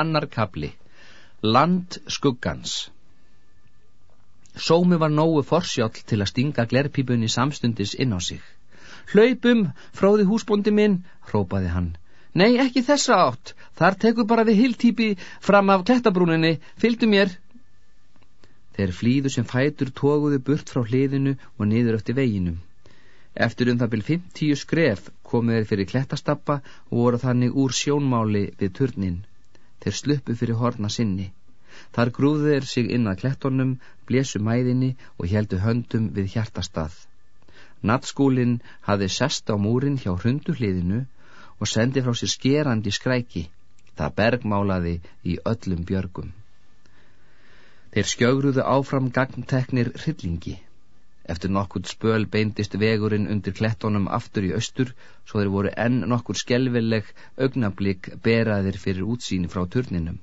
Annar kapli Land skuggans Sómi var nógu forsjálf til að stinga glerpípunni samstundis inn á sig. Hlaupum, fróði húsbóndi minn, hrópaði hann. Nei, ekki þessa átt, þar tekur bara við hildtípi fram af klettabrúninni, fylgdu mér. Þeir flýðu sem fætur tóguðu burt frá hliðinu og niður eftir veginum. Eftir um það byrj 50 skref komu þeir fyrir klettastappa og voru þannig úr sjónmáli við turnin. Þeir sluppu fyrir horna sinni. Þar grúðu þeir sig inn að klettonum, blésu mæðinni og heldu höndum við hjartastað. Nattskúlinn hafi sest á múrin hjá hrundu hliðinu og sendi frá sér skerandi skræki. Það bergmálaði í öllum björgum. Þeir skjögruðu áfram gagnteknir hryllingi. Eftir nokkur spöl beindist vegurinn undir klettonum aftur í austur, svo þeir voru enn nokkur skelvileg augnablík beraðir fyrir útsýni frá turninum.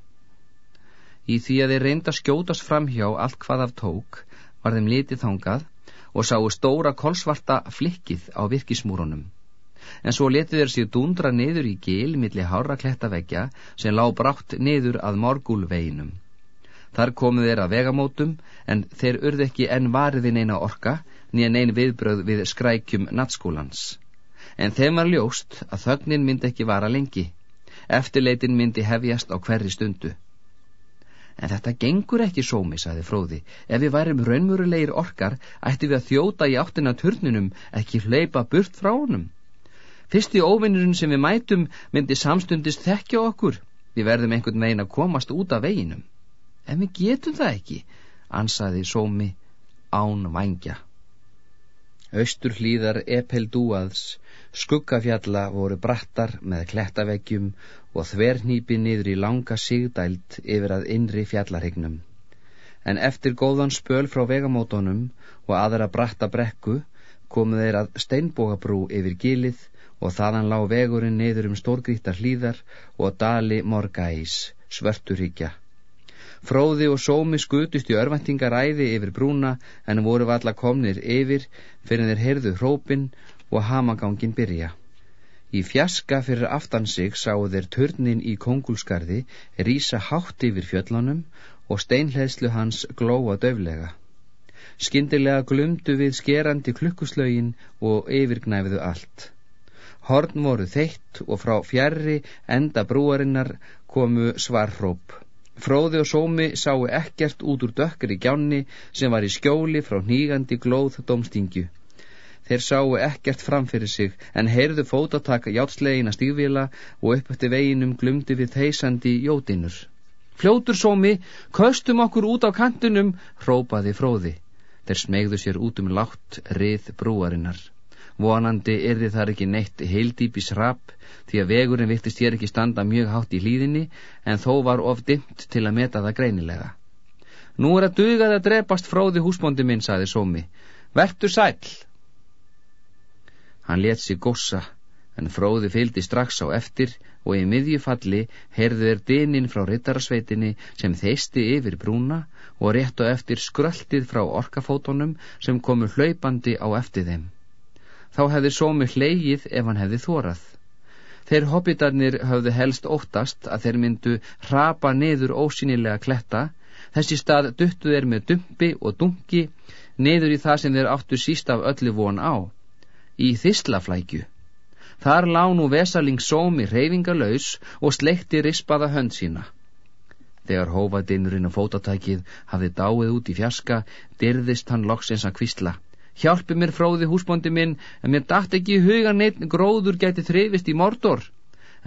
Í því að þeir reynda skjótast framhjá allt hvað af tók, var þeim litið þangað og sáu stóra kolsvarta flikkið á virkismúrunum. En svo letið þeir sér dundra niður í gil millir hára klettaveggja sem lág brátt niður að morgúlveginum. Þar komu þeir að vegamótum en þeir urði ekki enn variðin eina orka nýjan einn viðbröð við skrækjum nattskólans. En þeim var ljóst að þögnin myndi ekki vara lengi. Eftirleitin myndi hefjast á hverri stundu. En þetta gengur ekki sómi, saði fróði. Ef við værim raunmurulegir orkar, ætti við að þjóta í áttina turninum, ekki hleypa burt frá honum. Fyrsti óvinnurinn sem við mætum myndi samstundist þekkja okkur. Við verðum einhvern veginn að komast út af veginum en við getum það ekki, ansaði sómi án vangja. Östur hlýðar Epeldúaðs, skuggafjalla voru brattar með klettaveggjum og þvernýpi niður í langa sigdælt yfir að innri fjallarhegnum. En eftir góðan spöl frá vegamótonum og aðra bratta brekku komu þeir að steinbógabrú yfir gilið og þaðan lág vegurinn niður um stórgrítar hlýðar og dali morgæs, svörturíkja. Fróði og sómi skutust í örvæntingaræði yfir brúna en voru valla komnir yfir fyrir þeir heyrðu hrópin og hamagangin byrja. Í fjaska fyrir aftan sig sáu þeir törnin í kongulskarði rýsa hátt yfir fjöllunum og steinleðslu hans glóa döflega. Skyndilega glumdu við skerandi klukkuslögin og yfirgnæfiðu allt. Horn voru þeitt og frá fjarrri enda brúarinnar komu svarhróp. Fróði og sómi sáu ekkert út úr dökkar í gjánni sem var í skjóli frá hnígandi glóð domstingju. Þeir sáu ekkert framfyrir sig en heyrðu fótataka játslegin að stígvila og upp eftir veginum glumdi við þeisandi jótinur. Fljótur sómi, köstum okkur út á kantunum, hrópaði fróði. Þeir smegðu sér út um látt rið brúarinnar. Vonandi er þið þar ekki neitt heildýpis rap því að vegurinn vittist hér ekki standa mjög hátt í hlýðinni en þó var of dimt til að meta það greinilega. Nú er að dugað að drepast fróði húsbóndi minn, saði Sómi. Vertu sæl! Hann let sér gossa en fróði fyldi strax á eftir og í miðjufalli heyrðu þeir dinin frá ryttarasveitinni sem þeisti yfir brúna og rétt og eftir skröldið frá orkafótonum sem komu hlaupandi á eftir þeim þá hefði sómi hleyið ef hann hefði þórað. Þeir hobbitarnir höfðu helst óttast að þeir myndu hrapa niður ósynilega kletta, þessi stað duttu þeir með dumpi og dunki niður í það sem þeir áttu síst af öllu von á, í þislaflækju. Þar lá nú vesaling sómi reyfingalauðs og sleikti rispaða hönd sína. Þegar hófadinnurinn og fótatækið hafði dáið út í fjaska, dyrðist hann loksins að kvistla. Hjálpi mér fróði húsbóndi minn, en mér dætt ekki í hugan neitt gróður gæti þrifist í mordor.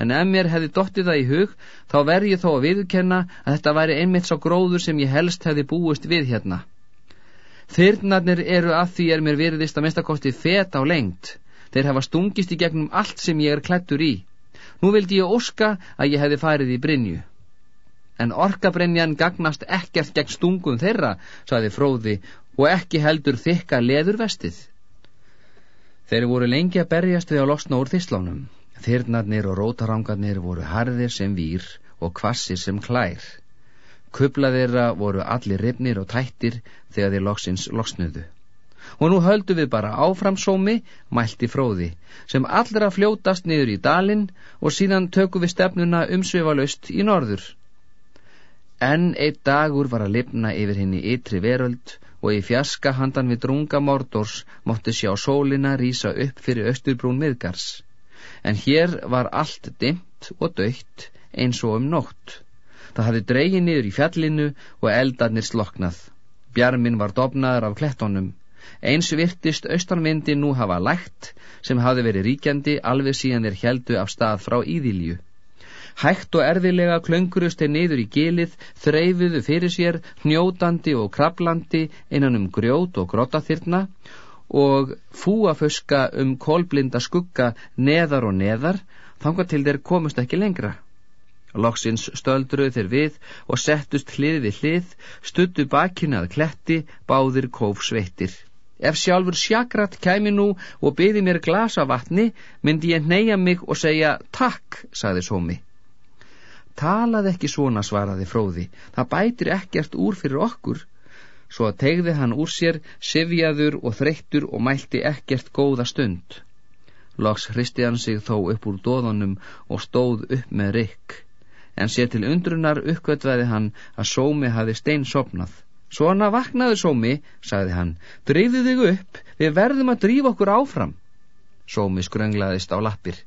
En ef mér hefði dottið það í hug, þá verð ég þó að viðkenna að þetta væri einmitt svo gróður sem ég helst hefði búist við hérna. Þyrnarnir eru að því er mér veriðist að mestakosti fet á lengt. Þeir hafa stungist í gegnum allt sem ég er klættur í. Nú vildi ég óska að ég hefði farið í Brynju. En orkabrenjan gagnast ekkert gegn stungum þeirra, saði fróði og ekki heldur þykka leðurvestið. Þeir voru lengi að berjast við að losna úr þislánum. Þyrnarnir og rótarangarnir voru harðir sem vír og kvassir sem klær. Kublaðirra voru allir rifnir og tættir þegar þeir loksins losnuðu. Og nú höldu við bara áframsómi, mælti fróði, sem allra fljótast niður í dalinn og síðan tökum við stefnuna umsveifalaust í norður. Enn eitt dagur var að lifna yfir henni ytri veröld og í fjaska handan við drunga mordors mótti sjá sólina rýsa upp fyrir östurbrún miðgars. En hér var allt dimt og dögt eins og um nótt. Það hafði dreygið niður í fjallinu og eldarnir sloknað. Bjarmin var dopnaður af klettónum. Eins virtist austanvindi nú hafa lægt sem hafði verið ríkjandi alveg síðan þeir heldu af stað frá Íðilju. Hægt og erfilega klöngurust þeir niður í gilið, þreyfuðu fyrir sér, hnjótandi og krablandi innan um grjót og grottaþyrna og fúaföska um kolblinda skugga neðar og neðar, þanga til þeir komust ekki lengra. Loksins stöldruð þeir við og settust hlið við hlið, stuttu bakina að kletti, báðir kóf sveittir. Ef sjálfur sjakrat kæmi nú og byði mér glasa vatni, myndi ég neyja mig og segja takk, saði Sómi. Talað ekki svona, svaraði fróði, það bætir ekkert úr fyrir okkur. Svo tegði hann úr sér, sifjaður og þreyttur og mælti ekkert góða stund. Loks hristi hann sig þó upp úr dóðanum og stóð upp með rikk. En sér til undrunar uppkvötvaði hann að sómi hafi stein sopnað. Svona vaknaðu sómi, sagði hann, drifðu þig upp, við verðum að drífa okkur áfram. Sómi skrönglaðist á lappir.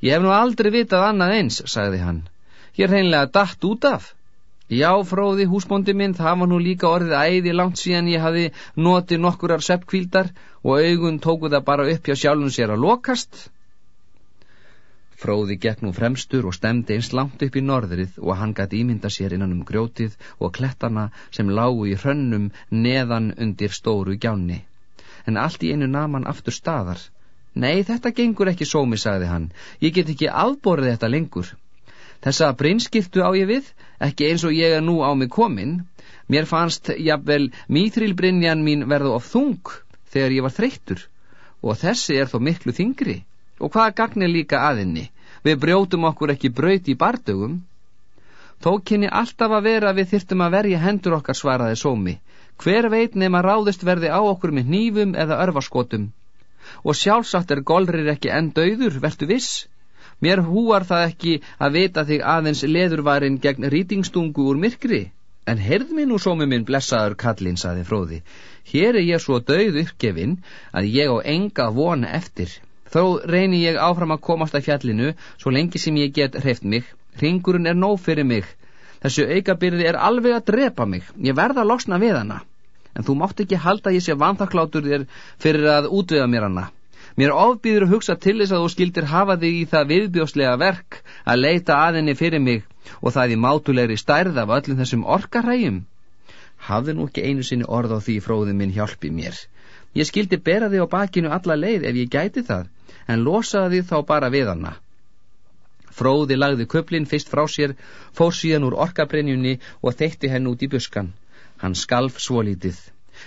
Ég hef nú aldrei vitað annað eins, sagði hann. Ég er hreinlega dætt út af. Já, fróði húsbóndi minn, það var nú líka orðið æði langt síðan ég hafi notið nokkurar seppkvíldar og augun tóku það bara upp hjá sjálfum sér að lokast. Fróði gekk nú fremstur og stemdi eins langt upp í norðrið og hann gæti ímynda sér innan um grjótið og klettana sem lágu í hrönnum neðan undir stóru gjánni. En allt í einu naman aftur staðar. Nei, þetta gengur ekki sómi, sagði hann. Ég get ekki afborðið þetta lengur. Þessa brinskiltu á ég við, ekki eins og ég er nú á mig komin. Mér fannst, jafnvel, mýþrilbrinjan mín verða of þung þegar ég var þreyttur og þessi er þó miklu þingri. Og hvaða gagnir líka aðinni? Við brjótum okkur ekki braut í bardögum. Þó kynni alltaf að vera við þyrtum að verja hendur okkar svaraði sómi. Hver veit nema ráðist verði á okkur með nýfum eða örfaskotum. Og sjálfsagt er golrir ekki enn döður, vertu viss. Mér húar það ekki að vita þig aðeins leðurvarinn gegn rýtingstungu úr myrkri. En herð minn og sómi minn blessaður kallinn, saði fróði. Hér er ég svo döð uppgefinn að ég á enga vona eftir. Þó reyni ég áfram að komast að fjallinu svo lengi sem ég get hreift mig. Ringurinn er nóg fyrir mig. Þessu aukabyrði er alveg að drepa mig. Ég verða að losna við hana. En þú mátt ekki halda ég sé vantaklátur þér fyrir að útvega mér hana. Mér ofbýður að hugsa til þess að þú skildir hafa þig í það viðbjóslega verk að leita aðinni fyrir mig og það í mátulegri stærð af öllum þessum orkarrægjum. Hafði nú ekki einu sinni orð á því fróðin minn hjálpi mér. Ég skildi bera þig á bakinu alla leið ef ég gæti það, en losaði þið þá bara við hana. Fróði lagði köplinn fyrst frá sér, fór síðan úr orkabrenjunni og þeitti henn út í buskan. Hann skalf svolítið.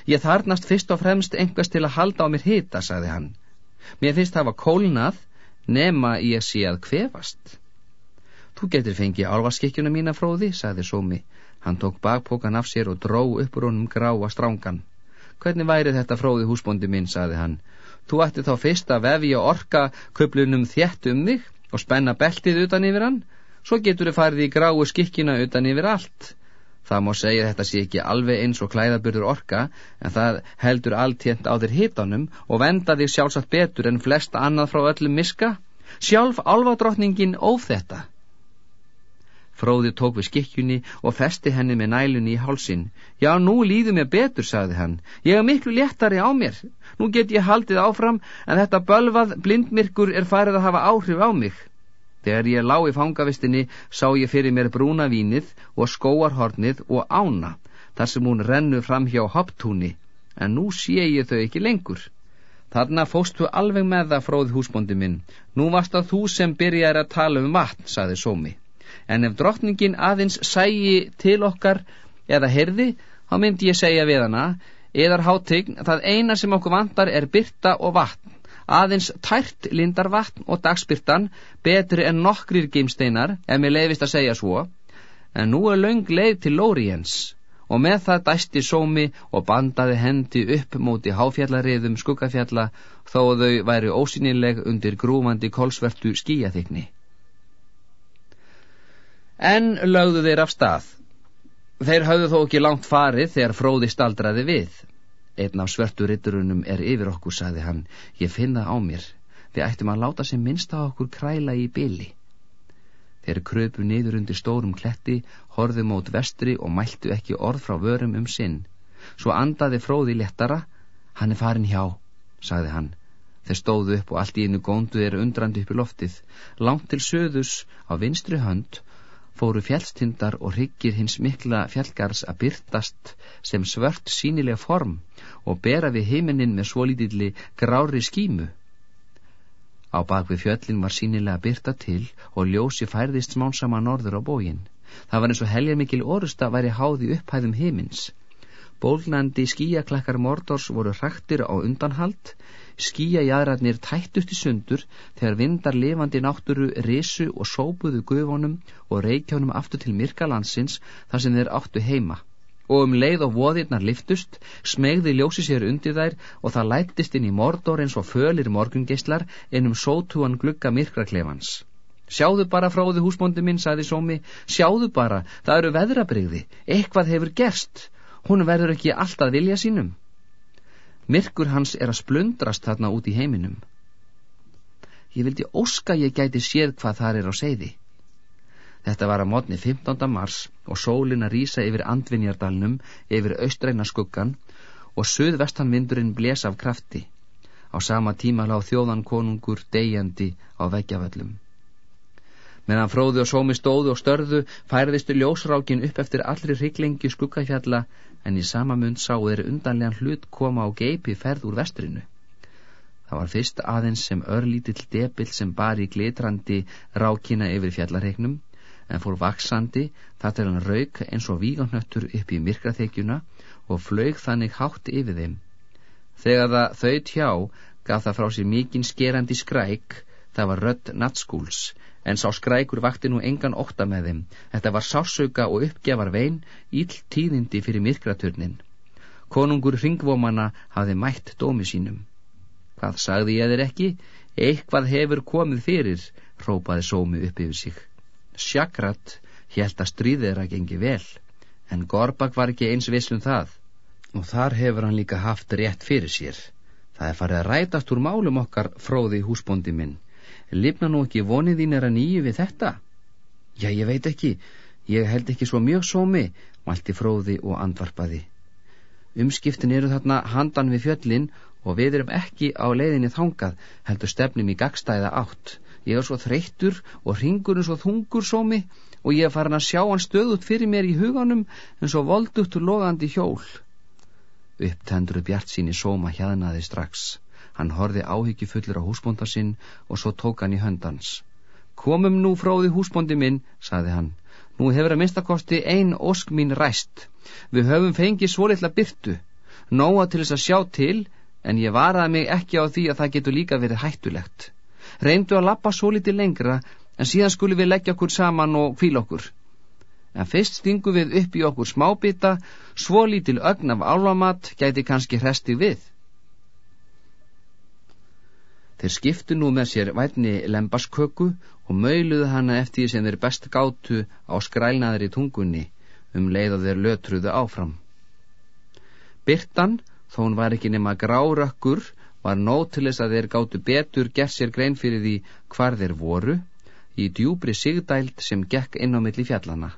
Ég þarnast fyrst og fremst engast til að halda á mér hita, sagði hann. Mér finnst að kólnað nema ég sé að kvefast. Þú getur fengið álvaskikkjuna mína fróði, sagði Sómi. Hann tók bakpókan af sér og dró uppur honum gráa strángan. Hvernig væri þetta fróði húsbóndi minn, sagði hann. Þú ætti þá fyrst að vefja orka köplunum þjætt um þig og spenna beltið utan yfir hann, svo getur þið farið í gráu skikkina utan yfir allt. Það má segja þetta sé ekki alveg eins og klæðaburður orka en það heldur alltént á þér hitanum og venda þig sjálfsagt betur en flesta annað frá öllum miska. Sjálf álvadrottningin óf þetta. Fróði tók við skikkjunni og festi henni með nælunni í hálsin. Já, nú líður mér betur, sagði hann. Ég er miklu léttari á mér. Nú get ég haldið áfram en þetta bölvað blindmirkur er farið að hafa áhrif á mig. Þegar ég lá í fangavistinni sá ég fyrir mér brúna vínið og skóarhornið og ána, þar sem hún rennu fram hjá hopptúni, en nú sé ég þau ekki lengur. Þarna fóstu alveg með það fróð húsbóndi minn. Nú varst að þú sem byrjar að tala um vatn, saði Sómi. En ef drottningin aðeins sægi til okkar eða herði, þá myndi ég segja við hana, eðar hátign, það eina sem okkur vantar er byrta og vatn aðeins tært lindarvatn og dagspyrtan betri en nokkrir geimsteinar ef mér leiðist að segja svo. En nú er laung leið til Lóriens og með það dæsti sómi og bandaði hendi upp móti háfjallariðum skuggafjalla þó þau væri ósynileg undir grúmandi kolsvertu skíjathykni En lögðu þeir af stað. Þeir hafðu þó ekki langt farið þegar fróði staldraði við. Einn af svörtu ritturunum er yfir okkur, saði hann. Ég finna á mér. Við ættum að láta sem minnst á okkur kræla í byli. Þeir kröpu niður undir stórum kletti, horðu mót vestri og mæltu ekki orð frá vörum um sinn. Svo andaði fróði lettara. Hann er farin hjá, sagði hann. Þeir stóðu upp og allt í einu góndu er undrandi upp í loftið. Langt til söðus á vinstri hönd fóru fjallstindar og hryggir hins mikla fjallgars að byrtast sem svört sínileg form og bera við heiminin með svolítilli grári skímu. Á bakvið fjöllin var sínilega byrta til og ljósi færðist smánsama norður á bógin. Það var eins og heljar mikil orusta væri háði upphæðum heimins. Bólnandi skíaklakkar mordors voru hraktir á undanhald skýja jæðrarnir tættust í sundur þegar vindar lifandi nátturu risu og sópuðu gufunum og reykjónum aftur til myrkalansins þar sem þeir áttu heima og um leið og voðirnar liftust smegði ljósi sér undir þær og það lættist inn í mordor eins og fölir morgungeislar ennum sótúan glugga myrkraklefans Sjáðu bara fráðu húsbóndi minn, sagði Sómi, sjáðu bara, það eru veðrabrigði, eitthvað hefur gerst, hún verður ekki alltaf vilja sínum. Myrkur hans er að splundrast þarna út í heiminum. Ég vildi óska ég gæti séð hvað þar er á seiði. Þetta var að mótni 15. mars og sólin að rýsa yfir andvinjardalnum, yfir austræna skuggan og söðvestan vindurinn bles af krafti. Á sama tíma lág þjóðan konungur degjandi á veggjavöllum. Meðan fróði og sómi stóðu og störðu færðistu ljósrákin upp eftir allri hriglengi skuggafjalla en í sama mund sá þeir undanlegan hlut koma á geipi ferð úr vestrinu. Það var fyrst aðeins sem örlítill depill sem bar í glitrandi rákina yfir fjallarhegnum en fór vaksandi þar til hann rauk eins og víganöttur upp í myrkraþekjuna og flög þannig hátt yfir þeim. Þegar það þauðt hjá gaf það frá sér mikinn skerandi skræk, það var rödd natskúls en sá skrækur vakti nú engan ótta með þeim. Þetta var sásauka og uppgjafar vein, íll tíðindi fyrir myrkraturnin. Konungur ringvómanna hafði mætt dómi sínum. Hvað sagði ég þeir ekki? Eitthvað hefur komið fyrir, rópaði sómi upp yfir sig. Sjakrat held að stríðir að gengi vel, en Gorbak var ekki eins vissum það. Og þar hefur hann líka haft rétt fyrir sér. Það er farið að rætast úr málum okkar fróði húsbóndi minn lifna nú ekki vonið þín er að nýju við þetta? Já, ég veit ekki, ég held ekki svo mjög sómi, mælti fróði og andvarpaði. Umskiptin eru þarna handan við fjöllin og við erum ekki á leiðinni þangað, heldur stefnum í gagstæða átt. Ég er svo þreyttur og ringurinn svo þungur sómi og ég er farin að sjá hann stöðut fyrir mér í huganum en svo voldugt og logandi hjól. Upptenduru bjart síni sóma hjaðnaði strax. Hann horfi áhyggjufullur á húsbónda sinn og svo tók hann í höndans. Komum nú fróði húsbóndi minn, saði hann. Nú hefur að minnstakosti ein ósk mín ræst. Við höfum fengið svo litla byrtu. Nóa til þess að sjá til, en ég varaði mig ekki á því að það getur líka verið hættulegt. Reyndu að lappa svo litið lengra, en síðan skulum við leggja okkur saman og kvíla okkur. En fyrst stingum við upp í okkur smábita, svo lítil ögn af álvamat gæti kannski hresti við. Þeir skiptu nú með sér vætni lembasköku og möyluðu hana eftir sem þeir best gátu á skrælnaðri tungunni um leið og þeir lötruðu áfram. Byrtan, þó hún var ekki nema grárökkur, var nót til þess að þeir gátu betur gert sér grein fyrir því hvar þeir voru í djúbri sigdæld sem gekk inn á milli fjallana.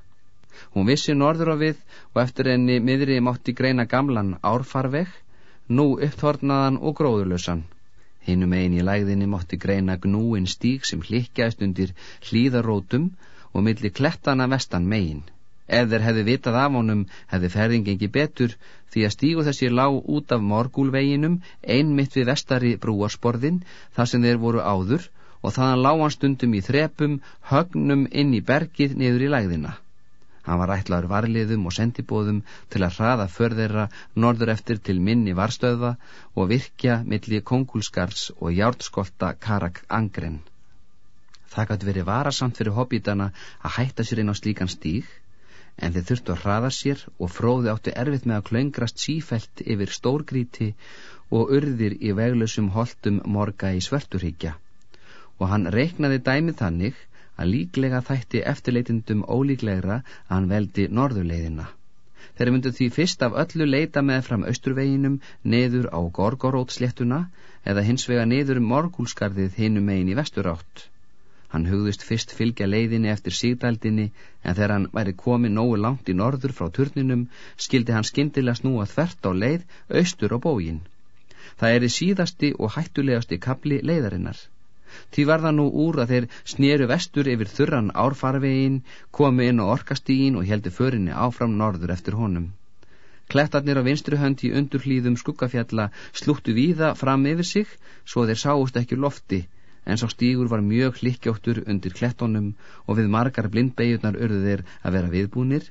Hún vissi norður á við og eftir enni miðri mátti greina gamlan árfarveg, nú uppþornaðan og gróðurlösan. Hinnum einn í lægðinni mótti greina gnúin stík sem hlikkjaðist undir hlýðarótum og milli klettana vestan megin. Ef þeir hefði vitað af honum hefði ferðing engi betur því að stígu þessi lág út af morgúlveginum einmitt við vestari brúarsporðin þar sem þeir voru áður og þannig lág hann stundum í þrepum högnum inn í bergið niður í lægðina. Hann var ætlaður varliðum og sendibóðum til að hraða förðera norður eftir til minni varstöða og virkja milli kongulskars og jártskolta Karak Angren. Það gæti verið varasamt fyrir hobbítana að hætta sér inn á slíkan stíg, en þeir þurftu að hraða sér og fróði áttu erfitt með að klöngrast sífælt yfir stórgríti og urðir í veglausum holtum morga í svörturhyggja. Og hann reiknaði dæmið þannig að líklega þætti eftirleitindum ólíklegra að hann veldi norðurleiðina. Þeir myndu því fyrst af öllu leita með fram austurveginum neður á Gorgorótsléttuna eða hins vega niður morgúlskarðið hinum megin í vesturátt. Hann hugðist fyrst fylgja leiðinni eftir sígdældinni en þegar hann væri komið nógu langt í norður frá turninum skildi hann skindilega snúa þvert á leið austur á bógin. Það er í síðasti og hættulegasti kapli leiðarinnar. Því var það nú úr að þeir snéru vestur yfir þurran árfarvegin, komu inn á orkastígin og heldu förinni áfram norður eftir honum. Klettarnir á vinstri hönd í undurhlýðum skuggafjalla slúttu víða fram yfir sig svo þeir sáust ekki lofti en svo stígur var mjög hlikkjóttur undir klettónum og við margar blindbegjurnar urðu þeir að vera viðbúnir,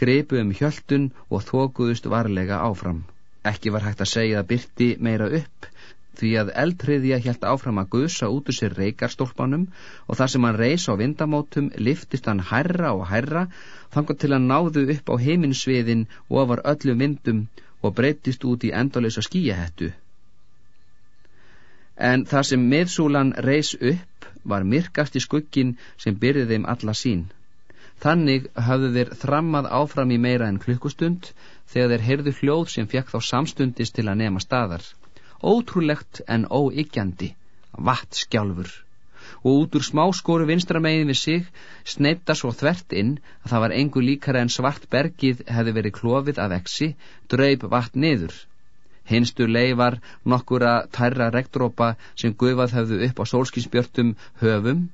greipu um hjöldun og þókuðust varlega áfram. Ekki var hægt að segja að byrti meira upp, því að eldriðja helt áfram að gusa út úr sér reikarstólpanum og þar sem hann reys á vindamótum liftist hann hærra og hærra þangar til að náðu upp á heiminsviðin og var öllum vindum og breytist út í endalösa skíahettu en þar sem miðsúlan reys upp var myrkast í skuggin sem byrði þeim alla sín. Þannig hafðu þeir þrammað áfram í meira en klukkustund þegar þeir heyrðu hljóð sem fekk þá samstundist til að nema staðar. Ótrúlegt en óiggjandi, vatn skjálfur. Og út úr smáskóru vinstramegin við sig sneitta svo þvert inn að það var engu líkara en svart bergið hefði verið klófið af exi, dröyp vatn niður Hinstu leifar nokkura tærra regndrópa sem guðvað höfðu upp á sólskinsbjörtum höfum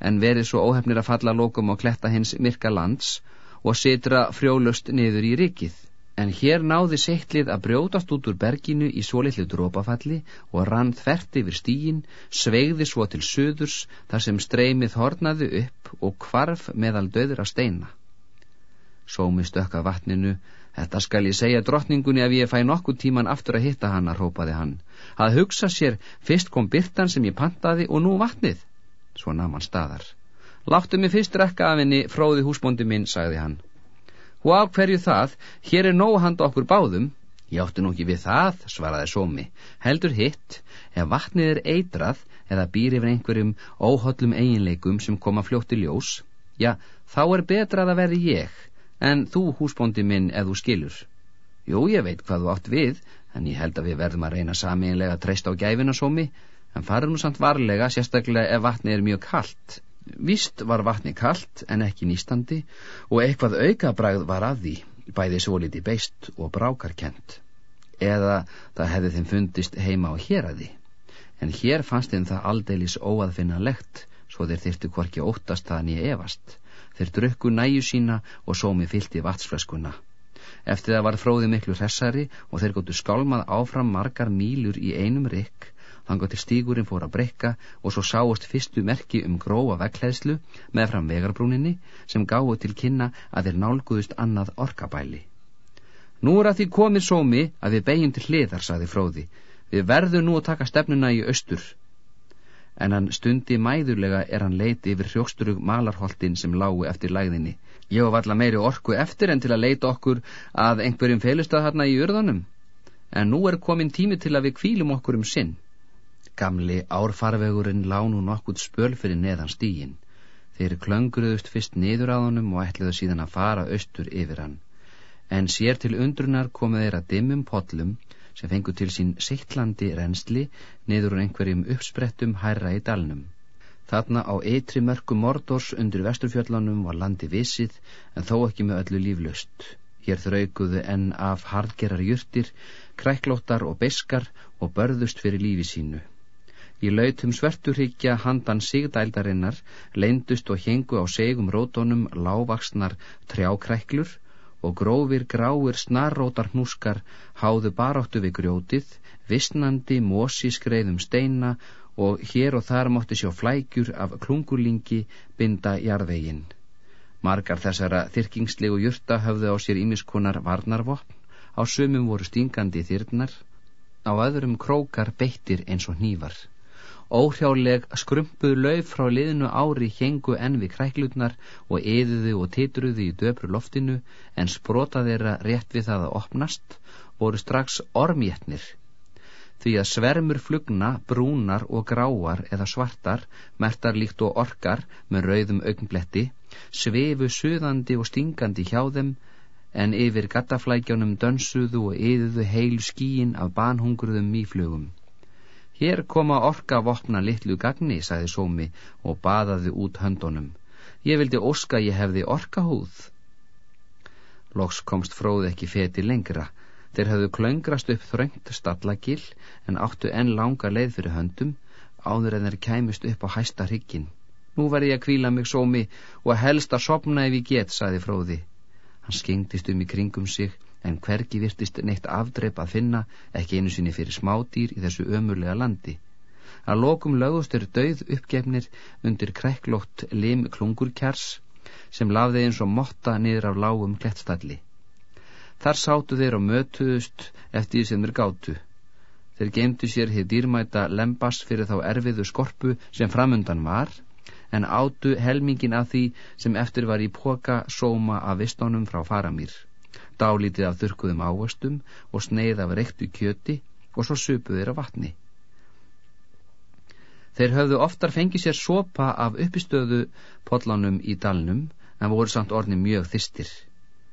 en verið svo óhefnir að falla lókum og kletta hins myrka lands og sitra frjólust niður í rikið. En hér náði seitlið að brjótast út úr berginu í svo litlu drópafalli og rann þvert yfir stígin, sveigði svo til söðurs þar sem streymið hornaði upp og kvarf meðal döður að steina. Sómi stökka vatninu Þetta skal ég segja drottningunni ef ég fæ nokkuð tíman aftur að hitta hana, rópaði hann. Að hugsa sér, fyrst kom byrtan sem ég pantaði og nú vatnið. Svo nam hann staðar. Láttu mig fyrst rekka af henni, fróði húsbóndi minn, sagði hann. Hú á hverju það, hér er nóg handa okkur báðum. Ég áttu nú ekki við það, svaraði Sómi. Heldur hitt, ef vatnið er eitrað eða býr yfir einhverjum óhollum eiginleikum sem koma fljótti ljós, já, þá er betrað að verði ég en þú húsbóndi minn ef þú skilur. Jú, ég veit hvað þú átt við, en ég held að við verðum að reyna saminlega að treysta á gæfina sómi, en farum nú samt varlega, sérstaklega ef vatni er mjög kallt. Vist var vatni kallt, en ekki nýstandi, og eitthvað aukabræð var að því, bæði svo liti beist og brákarkent. Eða það hefði þeim fundist heima á hér að því. En hér fannst þeim það aldeilis óaðfinnalegt, svo þeir þyrtu hvorki óttast það nýja evast. Þeir drukku næju sína og sómi fylti vatsflöskuna. Eftir það var fróði miklu hressari og þeir góttu skálmað áfram margar mílur í einum rikk, þannig að til stígurinn fór að breyka og svo sáust fyrstu merki um gróa vekkleðslu með fram vegarbrúninni sem gáðu til kynna að þeir nálguðust annað orkabæli. Nú er að því komið sómi að við beigjum til hliðar, saði fróði. Við verðum nú að taka stefnuna í austur en hann stundi mæðurlega er hann leiti yfir hrjókstrug malarholtin sem lágu eftir læðinni. Ég var alltaf meiri orku eftir en til að leita okkur að einhverjum felustað hérna í urðanum. En nú er komin tími til að við kvílum okkur um sinn. Gamli árfarvegurinn lánu nokkurt spöl fyrir neðan stígin. Þeir klöngruðust fyrst niður á honum og ætluðu síðan að fara austur yfir hann. En sér til undrunar komu þeir að dimmum pollum sem fengu til sín sittlandi reynsli niður úr einhverjum uppsprettum hærra í dalnum. Þarna á eitri mörgu mordors undir vesturfjöllanum var landi visið en þó ekki með öllu líflöst. Hér þraukuðu enn af hardgerar jurtir, kræklóttar og beskar og börðust fyrir lífi sínu. Í lautum sverturhyggja handan sigdældarinnar leindust og hengu á segum rótonum lávaksnar trjákræklur og grófir gráir snarrótar hnúskar háðu baráttu við grjótið, vissnandi mósi skreiðum steina og hér og þar mótti sjá flækjur af klungurlingi binda jarðvegin. Margar þessara þyrkingslegu jurta höfðu á sér ímiskonar varnarvopn, á sumum voru stingandi þyrnar, á öðrum krókar beittir eins og hnívar. Óhrjáleg skrumpuð lauf frá liðinu ári hengu enn við kræklutnar og eðuðu og titruðu í döpru loftinu en sprota þeirra rétt við það að opnast voru strax ormjetnir. Því að svermur flugna, brúnar og gráar eða svartar, mertar líkt og orkar með rauðum augnbletti, svefu suðandi og stingandi hjá þeim en yfir gattaflækjónum dönsuðu og yðuðu heil skíin af banhungruðum mýflugum. Hér koma orka vopna litlu gagni, sagði Sómi og baðaði út höndunum. Ég vildi óska ég hefði orka húð. Loks komst fróð ekki feti lengra. Þeir hafðu klöngrast upp þröngt stallagil en áttu enn langa leið fyrir höndum áður en þeir kæmust upp á hæsta hryggin. Nú verði ég að kvíla mig sómi og helst að sopna ef ég get, saði fróði. Hann skengdist um í kringum sig, en hvergi virtist neitt afdreip að finna, ekki einu sinni fyrir smádýr í þessu ömurlega landi. Að lokum lögust er döið uppgefnir undir krekklótt lim klungurkjars, sem lafði eins og motta niður af lágum klettstalli. Þar sátu þeir og mötuðust eftir því sem þeir gátu. Þeir geimdu sér hér dýrmæta lembas fyrir þá erfiðu skorpu sem framundan var, en átu helmingin af því sem eftir var í póka sóma af vistónum frá faramýr, dálítið af þurkuðum ávastum og sneið af reyktu kjöti og svo supuðir af vatni. Þeir höfðu oftar fengið sér sopa af uppistöðu podlánum í dalnum en voru samt orni mjög þistir.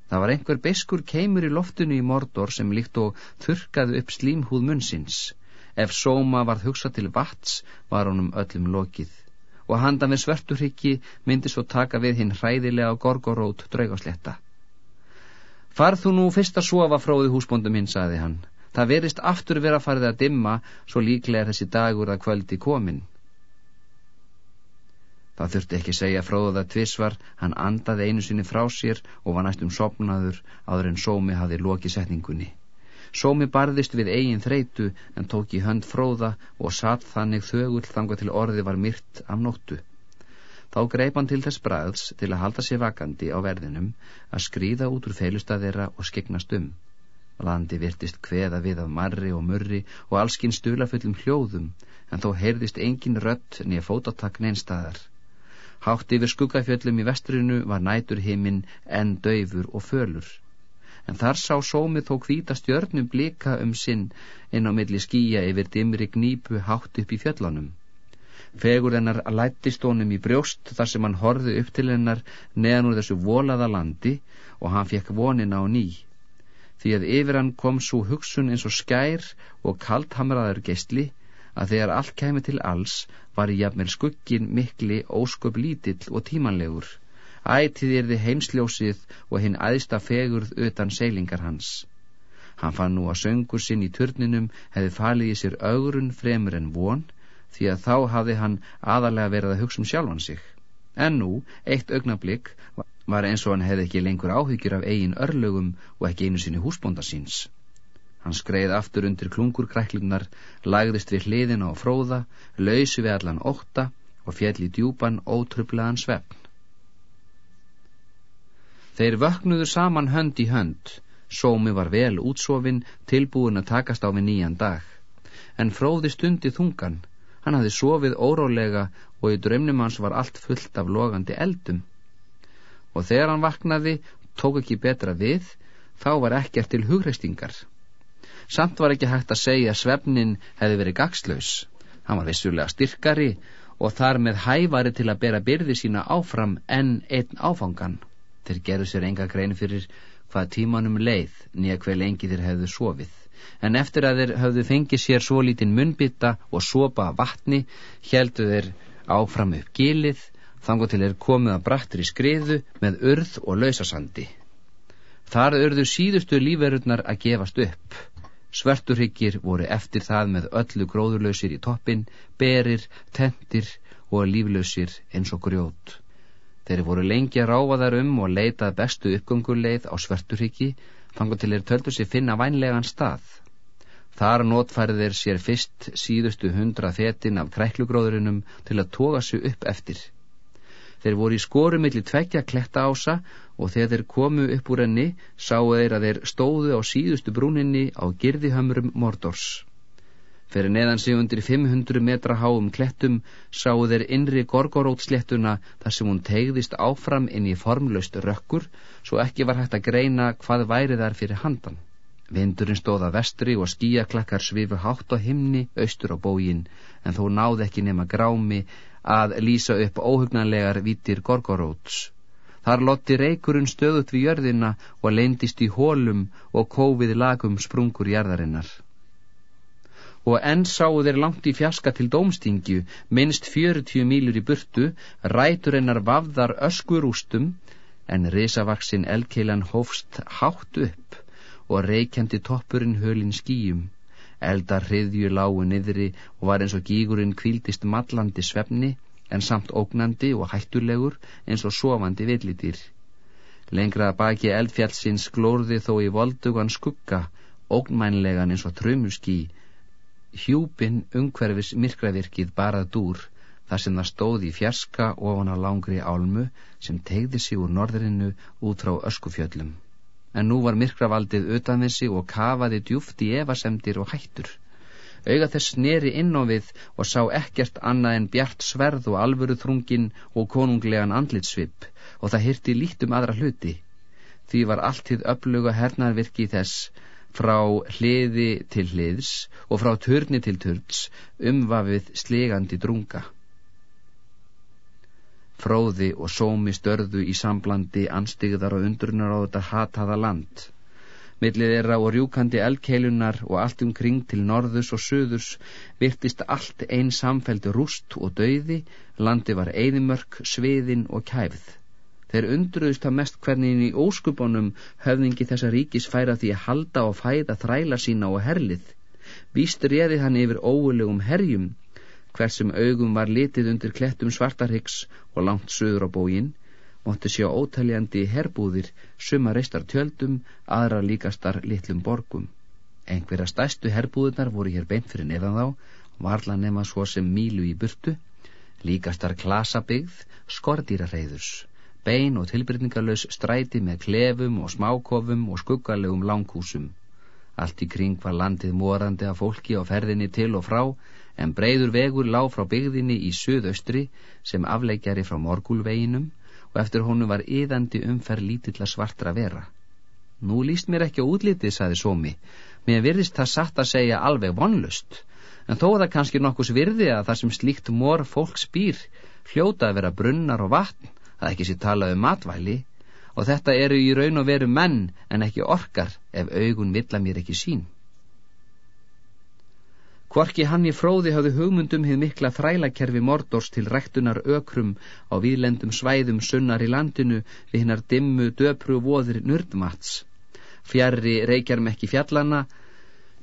Það var einhver beskur keimur í loftinu í mordor sem líkt og þurkaði upp slímhúð munnsins. Ef sóma varð hugsa til vats var honum öllum lokið og handan við svörturhyggi myndi svo taka við hinn hræðilega gorgorót draugásletta. Farð þú nú fyrst að sofa fróði húsbóndu minn, saði hann. Það verist aftur vera farið að dimma, svo líklega er þessi dagur að kvöldi komin. Það þurfti ekki segja fróða tvísvar, hann andaði einu sinni frá sér og var næstum sopnaður áður en sómi hafi lokið setningunni. Sómi barðist við eigin þreitu en tók í hönd fróða og satt þannig þögull þanga til orði var myrt af nóttu. Þá greip hann til þess bræðs til að halda sér vakandi á verðinum að skrýða út úr feilustæðira og skegnast um. Landi virtist kveða við af marri og murri og allskinn stulafullum hljóðum en þó heyrðist engin rött nýja fótatakk neinstæðar. Hátt yfir skuggafjöllum í vestrinu var nætur heiminn en döfur og fölur en þar sá sómið þó hvita stjörnum blika um sinn inn á milli skýja yfir dimri gnípu hátt upp í fjallanum. Fegur hennar lættist honum í brjóst þar sem hann horði upp til hennar neðan úr þessu volaða landi og hann fekk vonina á ný. Því að yfir hann kom svo hugsun eins og skær og kalthamraður geistli að þegar allt kemi til alls var í jafnvel skuggin mikli ósköp lítill og tímanlegur ætið er þið heimsljósið og hinn aðsta fegurð utan seilingar hans. Hann fann nú að söngur sinn í turninum hefði falið í sér augrun fremur en von, því að þá hafði hann aðalega verið að hugsa um sjálfan sig. En nú, eitt augnablík, var eins og hann hefði ekki lengur áhyggjur af eigin örlögum og ekki einu sinni húsbónda síns. Hann skreið aftur undir klungurkræklunar, lagðist við hliðin á fróða, lausi við allan ótta og fjall í djúpan ótrublaðan svefn. Þeir vöknuðu saman hönd í hönd. Sómi var vel útsofin, tilbúin að takast á við nýjan dag. En fróði stundi þungan. Hann hafði sofið órólega og í drömnum hans var allt fullt af logandi eldum. Og þegar hann vaknaði, tók ekki betra við, þá var ekkert til hugreistingar. Samt var ekki hægt að segja að svefnin hefði verið gagslaus. Hann var vissulega styrkari og þar með hævari til að bera byrði sína áfram en einn áfangan. Þeir gerðu sér enga grein fyrir hvað tímanum leið nýja hver lengi þeir hefðu sofið. En eftir að þeir hefðu fengið sér svo lítinn munbytta og sopa vatni, heldu þeir áfram upp gilið, þangu til þeir komið að brattur í skriðu með urð og lausasandi. Þar urðu síðustu líferurnar að gefast upp. Svörturhyggir voru eftir það með öllu gróðurlausir í toppin, berir, tentir og líflausir eins og grjót. Þeir voru lengi að ráfa þar um og leitað bestu uppgönguleið á Svörturhyggi fangur til þeir töldu sér finna vænlegan stað. Þar notfærið þeir sér fyrst síðustu hundra fetin af kræklugróðurinnum til að toga sér upp eftir. Þeir voru í skoru millir tveggja kletta ása og þegar þeir komu upp úr henni sáu þeir að þeir stóðu á síðustu brúninni á girðihömrum Mordors. Fyrir neðan sig undir 500 metra háum klettum sáu þeir innri gorgorótslettuna þar sem hún tegðist áfram inn í formlaust rökkur svo ekki var hægt að greina hvað væri þar fyrir handan. Vindurinn stóða vestri og skíaklakkar svifu hátt á himni austur á bógin en þó náði ekki nema grámi að lýsa upp óhugnanlegar vítir gorgoróts. Þar lotti reykurinn stöðut við jörðina og leindist í hólum og kófið lagum sprungur jörðarinnar. Og enn sáu þeir langt í fjaska til dómstingju, minnst 40 mílur í burtu, ræturinnar vafðar öskurústum, en risavaksinn elkeilan hófst hátt upp og reykjandi toppurinn hölin skýjum. Eldar hriðju lágu niðri og var eins og gígurinn kvíldist mallandi svefni en samt ógnandi og hættulegur eins og sofandi villitýr. Lengra baki eldfjallsins glórði þó í voldugan skugga, ógnmænlegan eins og trömuský. Hjúpin umhverfis myrkravirkið barað dúr, þar sem það stóði í fjerska ofan á langri álmu sem tegði sig úr norðrinu út frá öskufjöllum en nú var myrkravaldið utan þessi og kafaði djúft í evasemdir og hættur. Auga þess sneri inn á við og sá ekkert annað en bjart sverð og alvöru þrungin og konunglegan andlitsvip og það hyrti lítum aðra hluti. Því var alltið öfluga hernarvirki þess frá hliði til hliðs og frá törni til törns umvafið slegandi drunga. Fróði og sómi störðu í samblandi anstigðar og undrunar á þetta hataða land. Millið þeirra og rjúkandi eldkeilunar og allt umkring til norðus og söðus virtist allt einn samfeldu rúst og dauði, landi var eðimörk, sviðin og kæfð. Þeir undruðust að mest hvernig í óskupunum höfningi þessa ríkis færa því að halda og fæða þræla sína og herlið. Víst réði hann yfir óulegum herjum Hversum augum var litið undir klettum svartarhyggs og langt söður á bógin, mótti sjá ótaljandi herbúðir, suma reistar tjöldum, aðra líkastar litlum borgum. Engverja stæstu herbúðunar voru hér beint fyrir neðan þá, varla nema svo sem mílu í burtu, líkastar klasabyggð, skordýrarreiðurs, bein og tilbyrningalös stræti með klefum og smákofum og skuggalegum langhúsum. Allt í kring var landið morandi af fólki á ferðinni til og frá, en breyður vegur lág frá byggðinni í suðaustri sem afleikjari frá morgulveginum og eftir honum var yðandi umferð lítilla svartra vera. Nú líst mér ekki á útlitið, saði Somi, mér virðist það satt að segja alveg vonlust, en þó það kannski nokkus virði að það sem slíkt mor fólk spýr hljóta að vera brunnar og vatn, að ekki sé talað um matvæli, og þetta eru í raun og veru menn en ekki orkar ef augun villa mér ekki sín. Hvorki hann í fróði hafði hugmyndum hið mikla þrælakerfi Mordors til rektunar ökrum á výlendum svæðum sunnar í landinu við hinnar dimmu döpru voðir nördmats. Fjarrri reykjar mekki fjallana,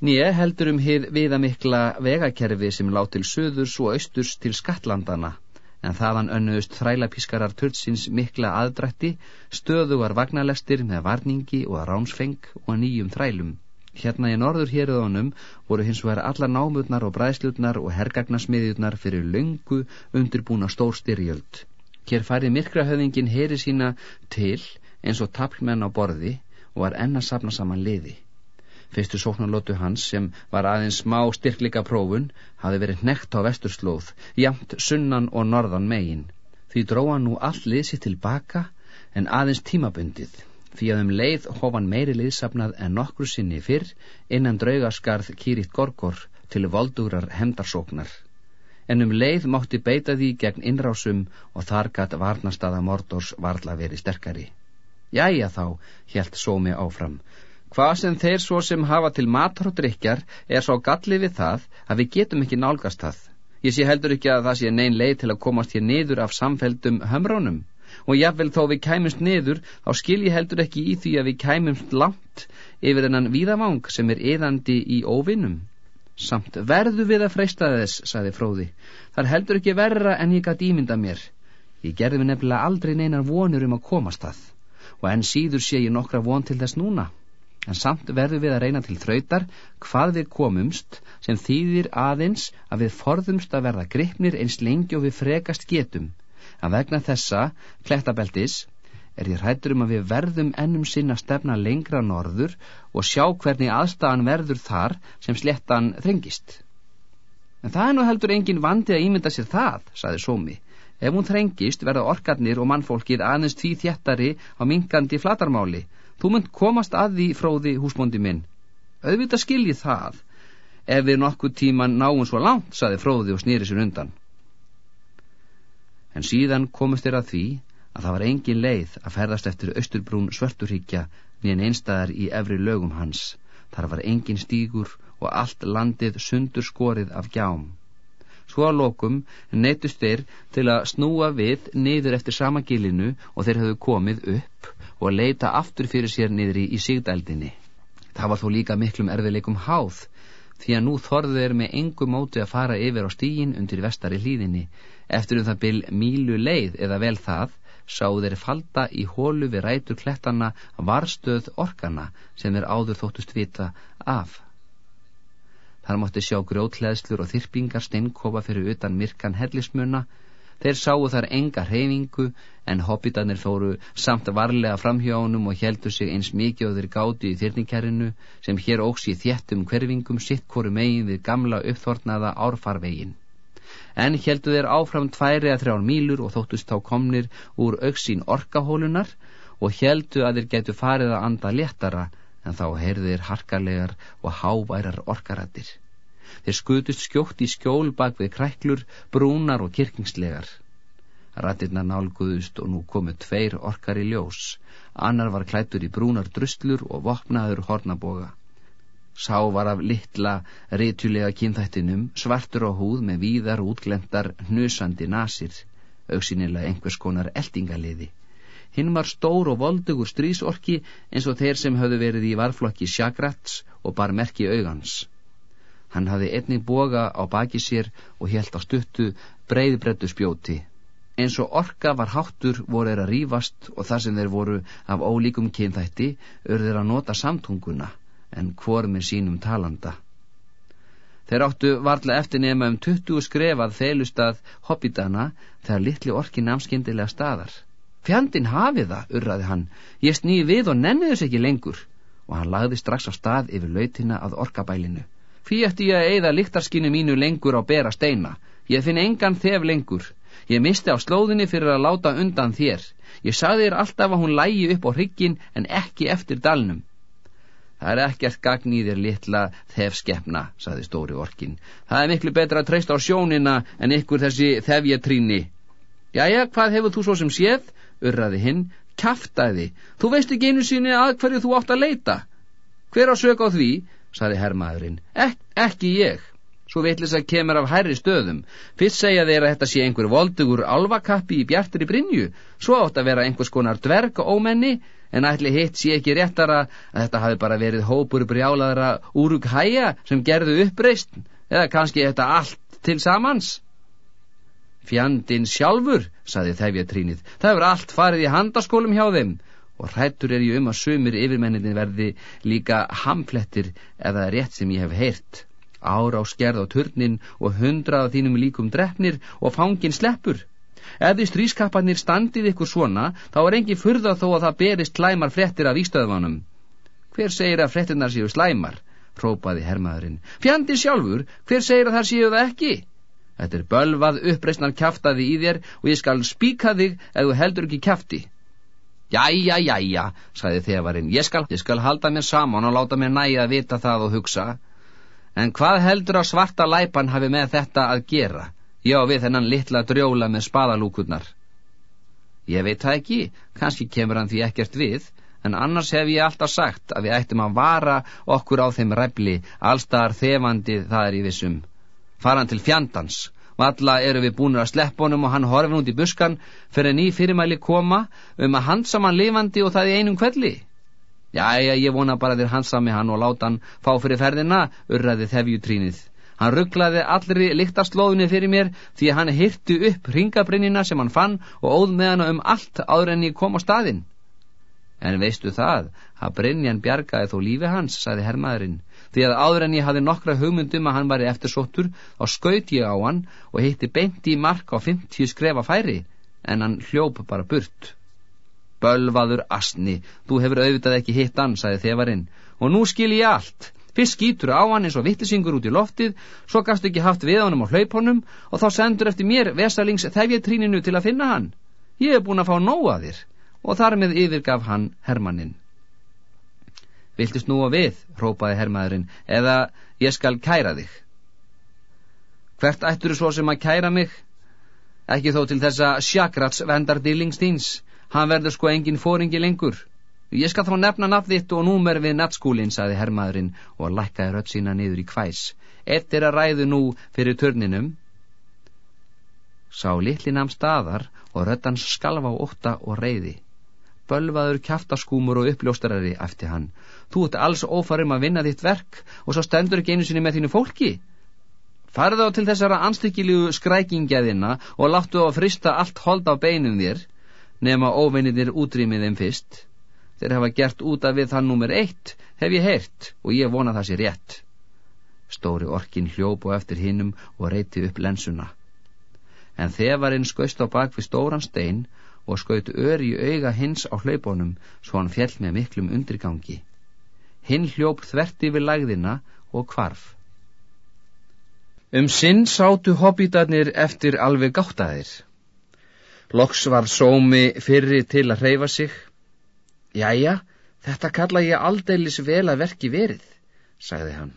nýja heldur um hið viðamikla vegakerfi sem lág til söðurs og austurs til Skatlandana, en þaðan önnuðust þrælapískarar törtsins mikla aðdrætti, stöðugar vagnalestir með varningi og ránsfeng og nýjum þrælum. Hérna í norður hérðunum voru hins vegar alla námutnar og bræðslutnar og hergagnasmiðjutnar fyrir löngu undirbúna stórstyrjöld. Hér færi myrkrahöfingin heri sína til eins og taplmenn á borði og var enna sapna saman liði. Fyrstu sóknarlótu hans sem var aðeins smá styrkleika prófun hafi verið nekt á vesturslóð, jamt sunnan og norðan megin. Því dróða nú all liðsi tilbaka en aðeins tímabundið því að um leið hofan meiri liðsafnað en nokkru sinni fyrr innan draugaskarð kýritt gorgor til voldugrar hemdarsóknar. En um leið mátti beita því gegn innrásum og þar gatt varnastaða mordors varla verið sterkari. Jæja þá, helt Sómi áfram. Hvað sem þeir svo sem hafa til matar og drikjar er svo gallið við það að við getum ekki nálgast það. Ég sé heldur ekki að það sé neyn leið til að komast hér niður af samfeldum hömrónum og jáfnvel þó við kæmumst niður þá skil ég heldur ekki í því að við kæmumst langt yfir ennan víðavang sem er eðandi í óvinnum. Samt verðu við að freista þess, saði fróði. Það heldur ekki verra en ég gæti ímynda mér. Ég gerði við nefnilega aldrei neinar vonur um að komast það og enn síður sé ég nokkra von til þess núna. En samt verðu við að reyna til þrautar hvað við komumst sem þýðir aðeins að við forðumst að verða gripnir eins lengi og við frekast getum að vegna þessa klettabeltis er ég hrættur um að við verðum ennum sinna stefna lengra norður og sjá hvernig aðstæðan verður þar sem slettan þrengist. En það er nú heldur engin vandi að ímynda sér það, saði Sómi. Ef hún þrengist verða orkarnir og mannfólkið aðeins því þjættari á mingandi flatarmáli. Þú munt komast að því fróði húsbóndi minn. Auðvitað skilji það. Ef við nokkuð tíman náum svo langt, saði fróði og snýri sér undan en síðan komust þeir að því að það var engin leið að ferðast eftir austurbrún svörturíkja nýjan einstæðar í efri lögum hans. Þar var engin stígur og allt landið sundur skorið af gjám. Svo að lokum neytust þeir til að snúa við niður eftir sama gilinu og þeir hafðu komið upp og að leita aftur fyrir sér niðri í sígdældinni. Það var þó líka miklum erfileikum háð, því að nú þorðu þeir með engu móti að fara yfir á stígin undir vestari hlýðinni. Eftir um það byl mílu leið eða vel það, sáu þeir falda í hólu við rætur klettana varstöð orkana sem þeir áður þóttust vita af. Þar mátti sjá grjótleðslur og þyrpingar steinkofa fyrir utan myrkan hellismuna, Þeir sáu þar enga hreyfingu en hobbitarnir fóru samt varlega framhjónum og heldu sig eins mikið og þeir gáti í þyrnikærinu sem hér óks í þjettum hverfingum sitt hvoru megin við gamla uppþornaða árfarvegin. En heldu þeir áfram tværi að þrjár mílur og þóttust þá komnir úr auksín orkahólunar og heldu að þeir getu farið að anda léttara en þá heyrðu þeir harkarlegar og háværar orkarættir. Þeir skutust skjótt í skjól bak við kræklur, brúnar og kirkingslegar. Ratirnar nálguðust og nú komu tveir orkar í ljós. Annar var klættur í brúnar drustlur og vopnaður hornaboga. Sá var af litla, reytulega kynþættinum, svartur á húð með víðar útglendar, hnusandi nasir, auksinilega einhvers konar eldingaliði. Hinn var stór og voldugur strísorki eins og þeir sem höfðu verið í varflokki sjagrats og bar merki augans. Hann hafði einnig boga á baki sér og helt á stuttu breyðbrettu spjóti. Eins og orka var háttur voru þeir að rýfast og þar sem þeir voru af ólíkum kynþætti örður að nota samtunguna en hvor með sínum talanda. Þeir áttu varla eftir nema um 20 skrefað felustað hobbitana þegar litli orki namskindilega staðar. Fjandin hafið það, urraði hann, ég sný við og nenni þess ekki lengur og hann lagði strax á stað yfir lautina að orkabælinu. Fí eftir ég að eigða líktarskinu mínu lengur á bera steina. Ég finn engan þef lengur. Ég misti á slóðinni fyrir að láta undan þér. Ég sagði þér alltaf að hún lægi upp á hryggin en ekki eftir dalnum. Það er ekkert gagn í þér litla þef skefna, saði stóri orkin. Það er miklu betra að treysta á sjónina en ykkur þessi þefjetríni. Jæja, hvað hefur þú svo sem séð? Urraði hinn. Kæftæði. Þú veist ekki einu síni að hverju þú átt að leita. Hver á sök á því? Saði herrmaðurinn. Ek, ekki ég. Svo vitlis að kemur af hærri stöðum. Fyrst segja þeir að þetta sé einhver voldugur alvakappi í bjartri brinju, svo átt að vera einhvers konar dverg ómenni, en ætli hitt sé ekki réttara að þetta hafi bara verið hópur brjálaðra úrug hæja sem gerðu uppreist, eða kannski þetta allt til samans. Fjandin sjálfur, saði þefjatrínið, það hefur allt farið í handaskólum hjá þeim og hrættur er ég um að sumir yfirmenninni verði líka hamflettir eða rétt sem ég hef heyrt. Ára á skerð á turnin og hundrað af þínum líkum drefnir og fangin sleppur. Ef því strískappanir standið ykkur svona, þá er engi furða þó að það berist slæmar frettir af ístöðvanum. Hver segir að frettinnar séu slæmar? Rópaði hermaðurinn. Fjandi sjálfur, hver segir að það séu það ekki? Þetta er bölvað uppreysnar kæftaði í þér og ég skal spíka þig ef þú heldur ekki kæfti. Jæja, jæja, sagði þefarinn, ég skal, ég skal halda mér saman og láta mér næja að vita það og hugsa. En hvað heldur að svarta læpan hafi með þetta að gera? Já, við þennan litla drjóla með spaðalúkurnar. Ég veit það ekki, kannski kemur hann því ekkert við, en annars hef ég alltaf sagt að við ættum að vara okkur á þeim ræfli, allstaðar þefandi það er í vissum. Faran til fjandans. Valla eru við búinir að sleppa honum og hann horfin út í buskan fyrir ný fyrirmæli koma um að handsama hann lifandi og það í einum kvelli. Jæja, ég vona bara þér handsami hann og láta hann fá fyrir ferðina, urraði þefjutrínið. Hann rugglaði allri líktarslóðunni fyrir mér því að hann hirtu upp ringabrinnina sem hann fann og óð með hana um allt áður en ég kom á staðinn. En veistu það, að Brynjan bjargaði þó lífi hans, saði herrmaðurinn því að áður en ég hafði nokkra hugmyndum að hann var eftirsóttur þá skaut ég á hann og hitti beint í mark á 50 skrefa færi en hann hljóp bara burt Bölvaður asni, þú hefur auðvitað ekki hitt hann, sagði þefarinn og nú skil ég allt Fyrst skýtur á hann eins og vittisingur út í loftið, svo gafst ekki haft við honum á hlaupunum og þá sendur eftir mér Vesalings þefjatríninu til að finna hann. Ég hef búin að fá nóa þér og þar með yfirgaf hann Hermannin. Viltu snúa við, hrópaði hermaðurinn, eða ég skal kæra þig. Hvert ættur þú svo sem að kæra mig? Ekki þó til þessa sjakrats vendar dýlingstíns. Hann verður sko engin fóringi lengur. Ég skal þá nefna nafn þitt og númer við nattskúlinn, saði herrmaðurinn og lækkaði rött sína niður í kvæs. Ett er að ræðu nú fyrir törninum. Sá litlinam staðar og röttans skalva á ótta og reyði. Bölvaður kæftaskúmur og uppljóstarari eftir hann. Þú ert alls ófarum að vinna þitt verk og svo stendur ekki einu sinni með þínu fólki. Farðu á til þessara anstíkilju skrækingjaðina og láttu á að frista allt hold á beinum þér, nema óveininir útrýmið þeim fyrst. Þeir hafa gert út af við þann nummer eitt, hef ég heyrt, og ég vona það sé rétt. Stóri orkin hljóp og eftir hinnum og reyti upp lensuna. En þefarinn skauðst á bak við stóran stein og skaut ör í auga hins á hlaupunum svo hann fjell með miklum undrigangi. Hinn hljóp þvert yfir lagðina og kvarf. Um sinn sátu hobbitarnir eftir alveg gáttaðir. Loks var sómi fyrri til að hreyfa sig. Jæja, þetta kalla ég aldeilis vel að verki verið, sagði hann.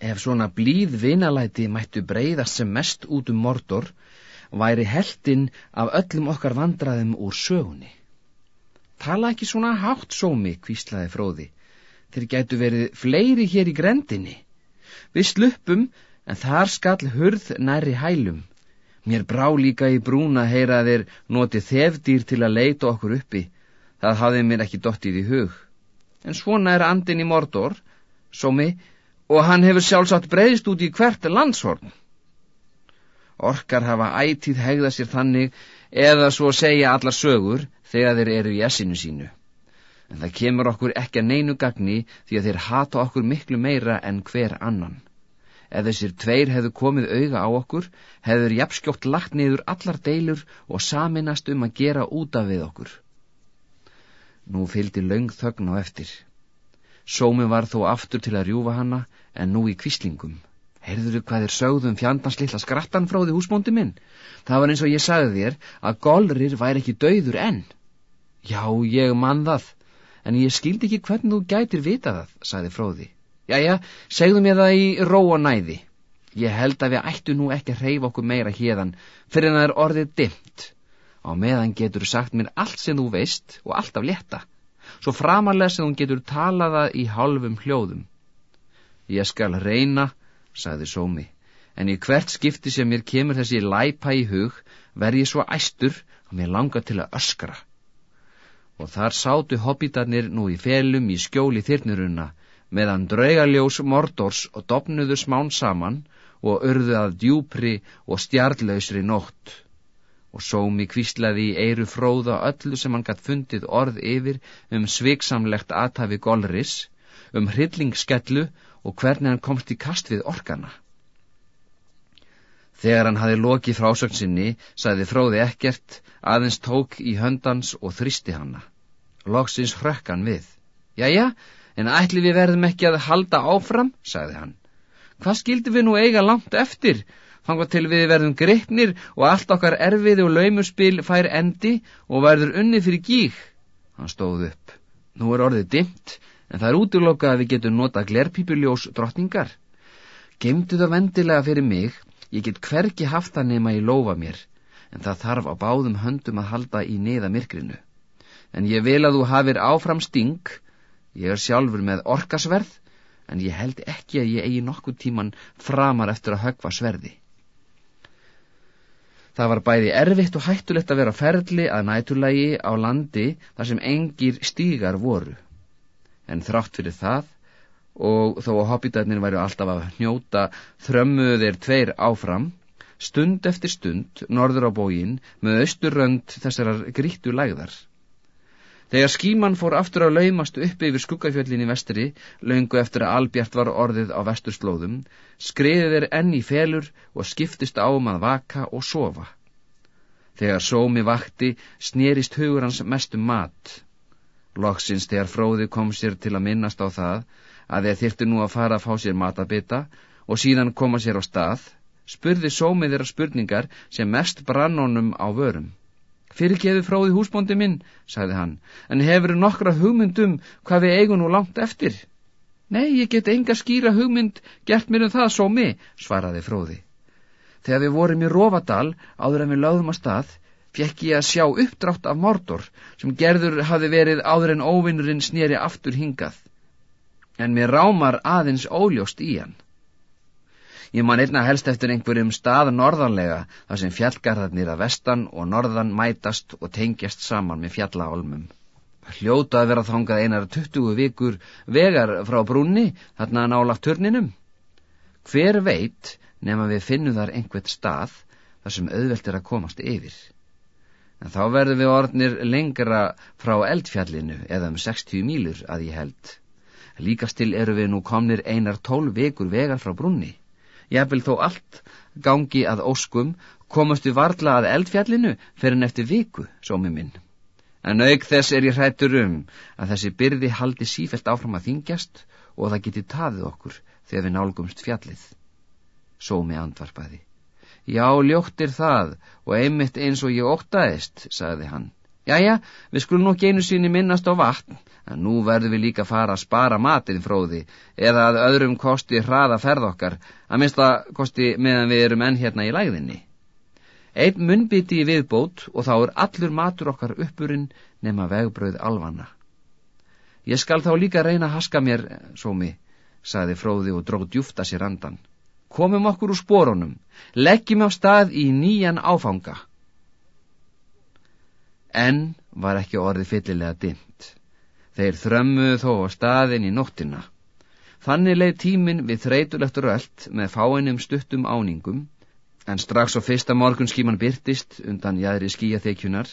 Ef svona blíð vinalæti mættu breyðast sem mest út um mordor, væri heldinn af öllum okkar vandraðum úr sögunni. Tala ekki svona hátt sómi, kvíslaði fróði. Þeir gætu verið fleiri hér í grendinni. Við sluppum, en þar skall hurð næri hælum. Mér brá líka í brúna heyra þeir noti þefdýr til að leita okkur uppi. Það hafði mér ekki dottið í hug. En svona er andin í mordor, sómi, og hann hefur sjálfsagt breyðist út í hvert landshorn. Orkar hafa ætið hegða sér þannig eða svo segja allar sögur þegar þeir eru í essinu sínu. En það kemur okkur ekki að neinu gagni því að þeir hata okkur miklu meira en hver annan. Ef þessir tveir hefðu komið auga á okkur, hefur jafnskjótt lagt niður allar deilur og saminast um að gera útaf við okkur. Nú fylgdi laung þögn á eftir. Sómi var þó aftur til að rjúfa hana en nú í kvislingum. Heyrður hvað er sögðum fjandans lilla skrattan fróði húsbóndi minn? Það var eins og ég sagði þér að Golrir væri ekki dauður enn. Já, ég mann það, en ég skildi ekki hvernig þú gætir vita það, sagði fróði. Jæja, segðu mér það í ró og næði. Ég held að við ættu nú ekki að reyfa okkur meira hérðan fyrir en það er orðið dimt. Á meðan getur þú sagt mér allt sem þú veist og allt af leta. Svo framarlega sem þú getur talaða í halvum hljóðum. Ég skal reyna sagði Sómi, en í hvert skipti sem mér kemur þessi læpa í hug verð ég svo æstur að mér langar til að öskra. Og þar sátu hobbitarnir nú í felum í skjóli þyrniruna meðan draugaljós mordors og dopnuðu smán saman og örðu að djúpri og stjarlausri nótt. Og Sómi kvíslaði í eiru fróða öllu sem hann gatt fundið orð yfir um sviksamlegt aðtafi golris, um hryllingskellu og hvernig hann komst í kast við orkana. Þegar hann hafi lokið frásögn sinni, sagði fróði ekkert, aðeins tók í höndans og þristi hanna. Lóksins hrökk hann við. Jæja, en ætli við verðum ekki að halda áfram, sagði hann. Hvað skildi við nú eiga langt eftir? Fanga til við verðum greipnir og allt okkar erfiði og laumuspil fær endi og verður unni fyrir gík. Hann stóð upp. Nú er orðið dimt, en það er útlokað að við getum nota glerpípuljós drottningar. Gemdu það vendilega fyrir mig, ég get hverki haft það nema í lofa mér, en það þarf á báðum höndum að halda í neða myrkrinu. En ég vil að þú hafir áfram sting, ég er sjálfur með orkasverð, en ég held ekki að ég eigi nokkuð tíman framar eftir að högva sverði. Það var bæði erfitt og hættulegt að vera ferli að næturlægi á landi þar sem engir stígar voru en þrátt fyrir það og þó að hobbitarnir væru alltaf að hnjóta þrömmuðu þeir tveir áfram stund eftir stund norður á bógin með austurrönd þessarar grítu lægðar. Þegar skíman fór aftur að laumast upp yfir skuggafjöllin í vestri, laungu eftir að albjart var orðið á vesturslóðum, skriði þeir enn í felur og skiptist á um að vaka og sofa. Þegar sómi vakti, snerist hugur hans mestum mat. Loksins þegar fróði kom sér til að minnast á það að þeir þyrtu nú að fara að fá sér matabita og síðan koma sér á stað, spurði sómið þeirra spurningar sem mest brannónum á vörum. Fyrirgeðu fróði húsbóndi minn, sagði hann, en hefur nokkra hugmyndum hvað við eigum nú langt eftir? Nei, ég get enga skýra hugmynd gert mér um það sómi, svaraði fróði. Þegar við vorum í Rófadal áður en við lögðum að stað, fekk ég að sjá uppdrátt af Mordor sem gerður hafi verið áður en óvinnurinn snýri aftur hingað. En mér rámar aðeins óljóst í hann. Ég man einna helst eftir einhverjum stað norðanlega þar sem fjallgarðarnir að vestan og norðan mætast og tengjast saman með fjallahólmum. Hljóta að vera þangað einar 20 vikur vegar frá brúnni þarna nálagt törninum. Hver veit nema við finnum þar einhvert stað þar sem auðvelt er að komast yfir. En þá verðum við orðnir lengra frá eldfjallinu eða um 60 mílur að ég held. Líkastil eru við nú komnir einar 12 vikur vegar frá brunni. Ég vil þó allt gangi að óskum komast við varla að eldfjallinu fyrir en eftir viku, sómi minn. En auk þess er ég hrættur um að þessi byrði haldi sífelt áfram að þingjast og það geti tafið okkur þegar við nálgumst fjallið. Sómi andvarpaði. Já, ljóttir það og einmitt eins og ég óttaðist, sagði hann. Jæja, við skulum nú geinu síni minnast á vatn, en nú verðum við líka fara að spara matinn fróði, eða að öðrum kosti hraða ferð okkar, að minsta kosti meðan við erum enn hérna í læðinni. Einn munnbiti í viðbót og þá er allur matur okkar uppurinn nema vegbröð alvanna. Ég skal þá líka reyna að haska mér, sómi, sagði fróði og dróð djúfta sér andan komum okkur úr spórunum, leggjum á stað í nýjan áfanga. En var ekki orðið fyllilega dimt. Þeir þrömmuðu þó á staðin í nóttina. Þannig leið tímin við þreytulegt rölt með fáinnum stuttum áningum, en strax á fyrsta morgun skíman byrtist undan jæðri skíaþekjunar,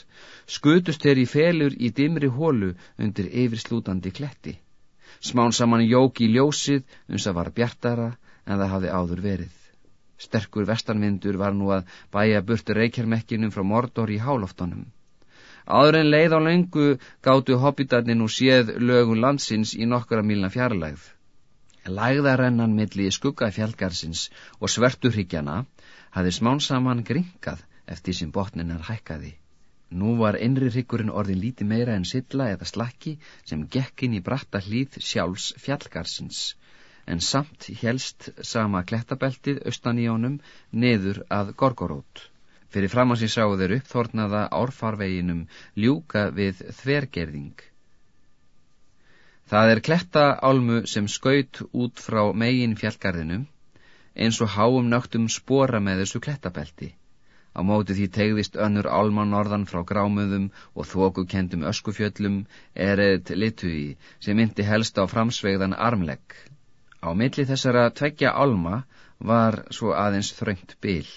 skutust þeir í felur í dimri hólu undir yfirslútandi kletti. Smán saman jóki í ljósið uns að var bjartara, en það hafði áður verið. Sterkur vestanvindur var nú að bæja burtu reykjarmekkinum frá Mordor í hálóftunum. Áður en leið á lengu gáttu hobbitarnir nú séð lögun landsins í nokkura milna fjarlægð. Lægðarennan milli skugga fjallgarsins og svertuhryggjana hafði smán saman gringað eftir sem botninar hækkaði. Nú var innri hryggurinn orðin líti meira en silla eða slakki sem gekkin í bratta hlýð sjálfs fjallgarsins en samt helst sama klettabeltið austan í honum neður að Gorgorót. Fyrir fram að sér sáu þeir upp þornaða árfarveginum ljúka við þvergerðing. Það er klettaálmu sem skaut út frá megin fjallgarðinu eins og háum nögtum spora með þessu klettabelti. Á móti því tegðist önnur álman norðan frá grámuðum og þókukendum öskufjöllum erið litui sem myndi helst á framsvegðan armlegg. Á milli þessara tveggja álma var svo aðeins þröngt bil.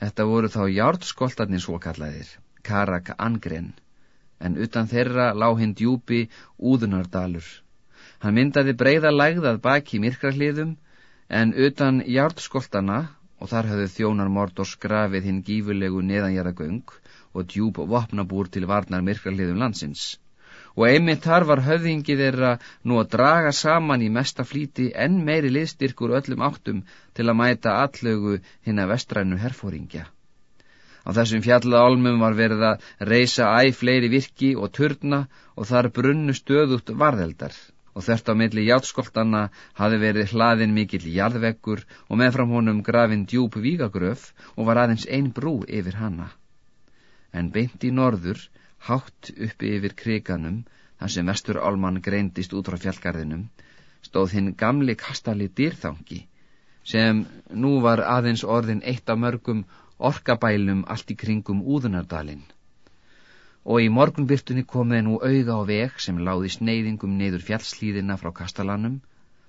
Þetta voru þá jártskoltarnir svo kallaðir, Karak Angren, en utan þeirra lág hinn djúpi úðunardalur. Hann myndaði breyða lægðað baki myrkrahliðum, en utan jártskoltarna, og þar hafði þjónar mord og skrafið hinn gífurlegu neðanjara göng og djúp vopnabúr til varnar myrkrahliðum landsins og einmitt þar var höfðingi þeirra nú að draga saman í mesta flíti enn meiri liðstyrkur öllum áttum til að mæta allögu hinn að vestrænu herfóringja. Á þessum fjallálmum var verið að reysa æg fleiri virki og turna og þar brunnu stöðut varðeldar og þert á milli játskóltana hafi verið hlaðin mikill jarðveggur og meðfram honum grafin djúb vígagröf og var aðeins ein brú yfir hanna. En beint í norður Hátt uppi yfir kriganum, þar sem vestur álmann greindist út frá fjallgarðinum, stóð hinn gamli kastali dýrþangi, sem nú var aðeins orðin eitt af mörgum orkabælum allt í kringum úðunardalinn. Og í morgunbyrtunni komið nú auga á veg sem láði sneiðingum niður fjallslíðina frá kastalanum,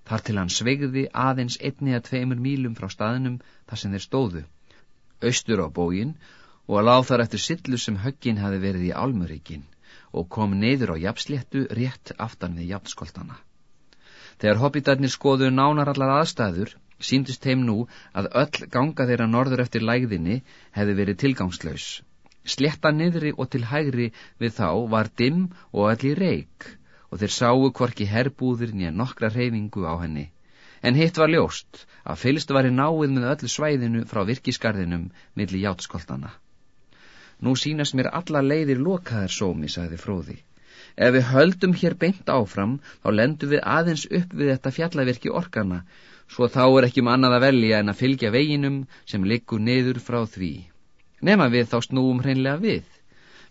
þar til hann svegði aðeins einni að tveimur mílum frá staðinum þar sem þeir stóðu, austur á bógin og láð þar eftir sillu sem höggin hafi verið í álmuríkin og kom neyður á jafnsléttu rétt aftan við jafnskoltana. Þegar hobbitarnir skoðu nánar allar aðstæður, síndist heim nú að öll ganga þeirra norður eftir lægðinni hefði verið tilgangslaus. Sletta niðri og til hægri við þá var dimm og í reik og þeir sáu hvorki herbúðir nýja nokkra reyfingu á henni. En hitt var ljóst að fylst var í náið með öllu svæðinu frá virkisgarðinum millir játtskoltana. Nú sínast mér alla leiðir lokaðar sómi, sagði fróði. Ef við höldum hér beint áfram, þá lendum við aðeins upp við þetta fjallavirki orkana, svo þá er ekki um annað að velja en að fylgja veginum sem liggur niður frá því. Nefna við þá snúum hreinlega við.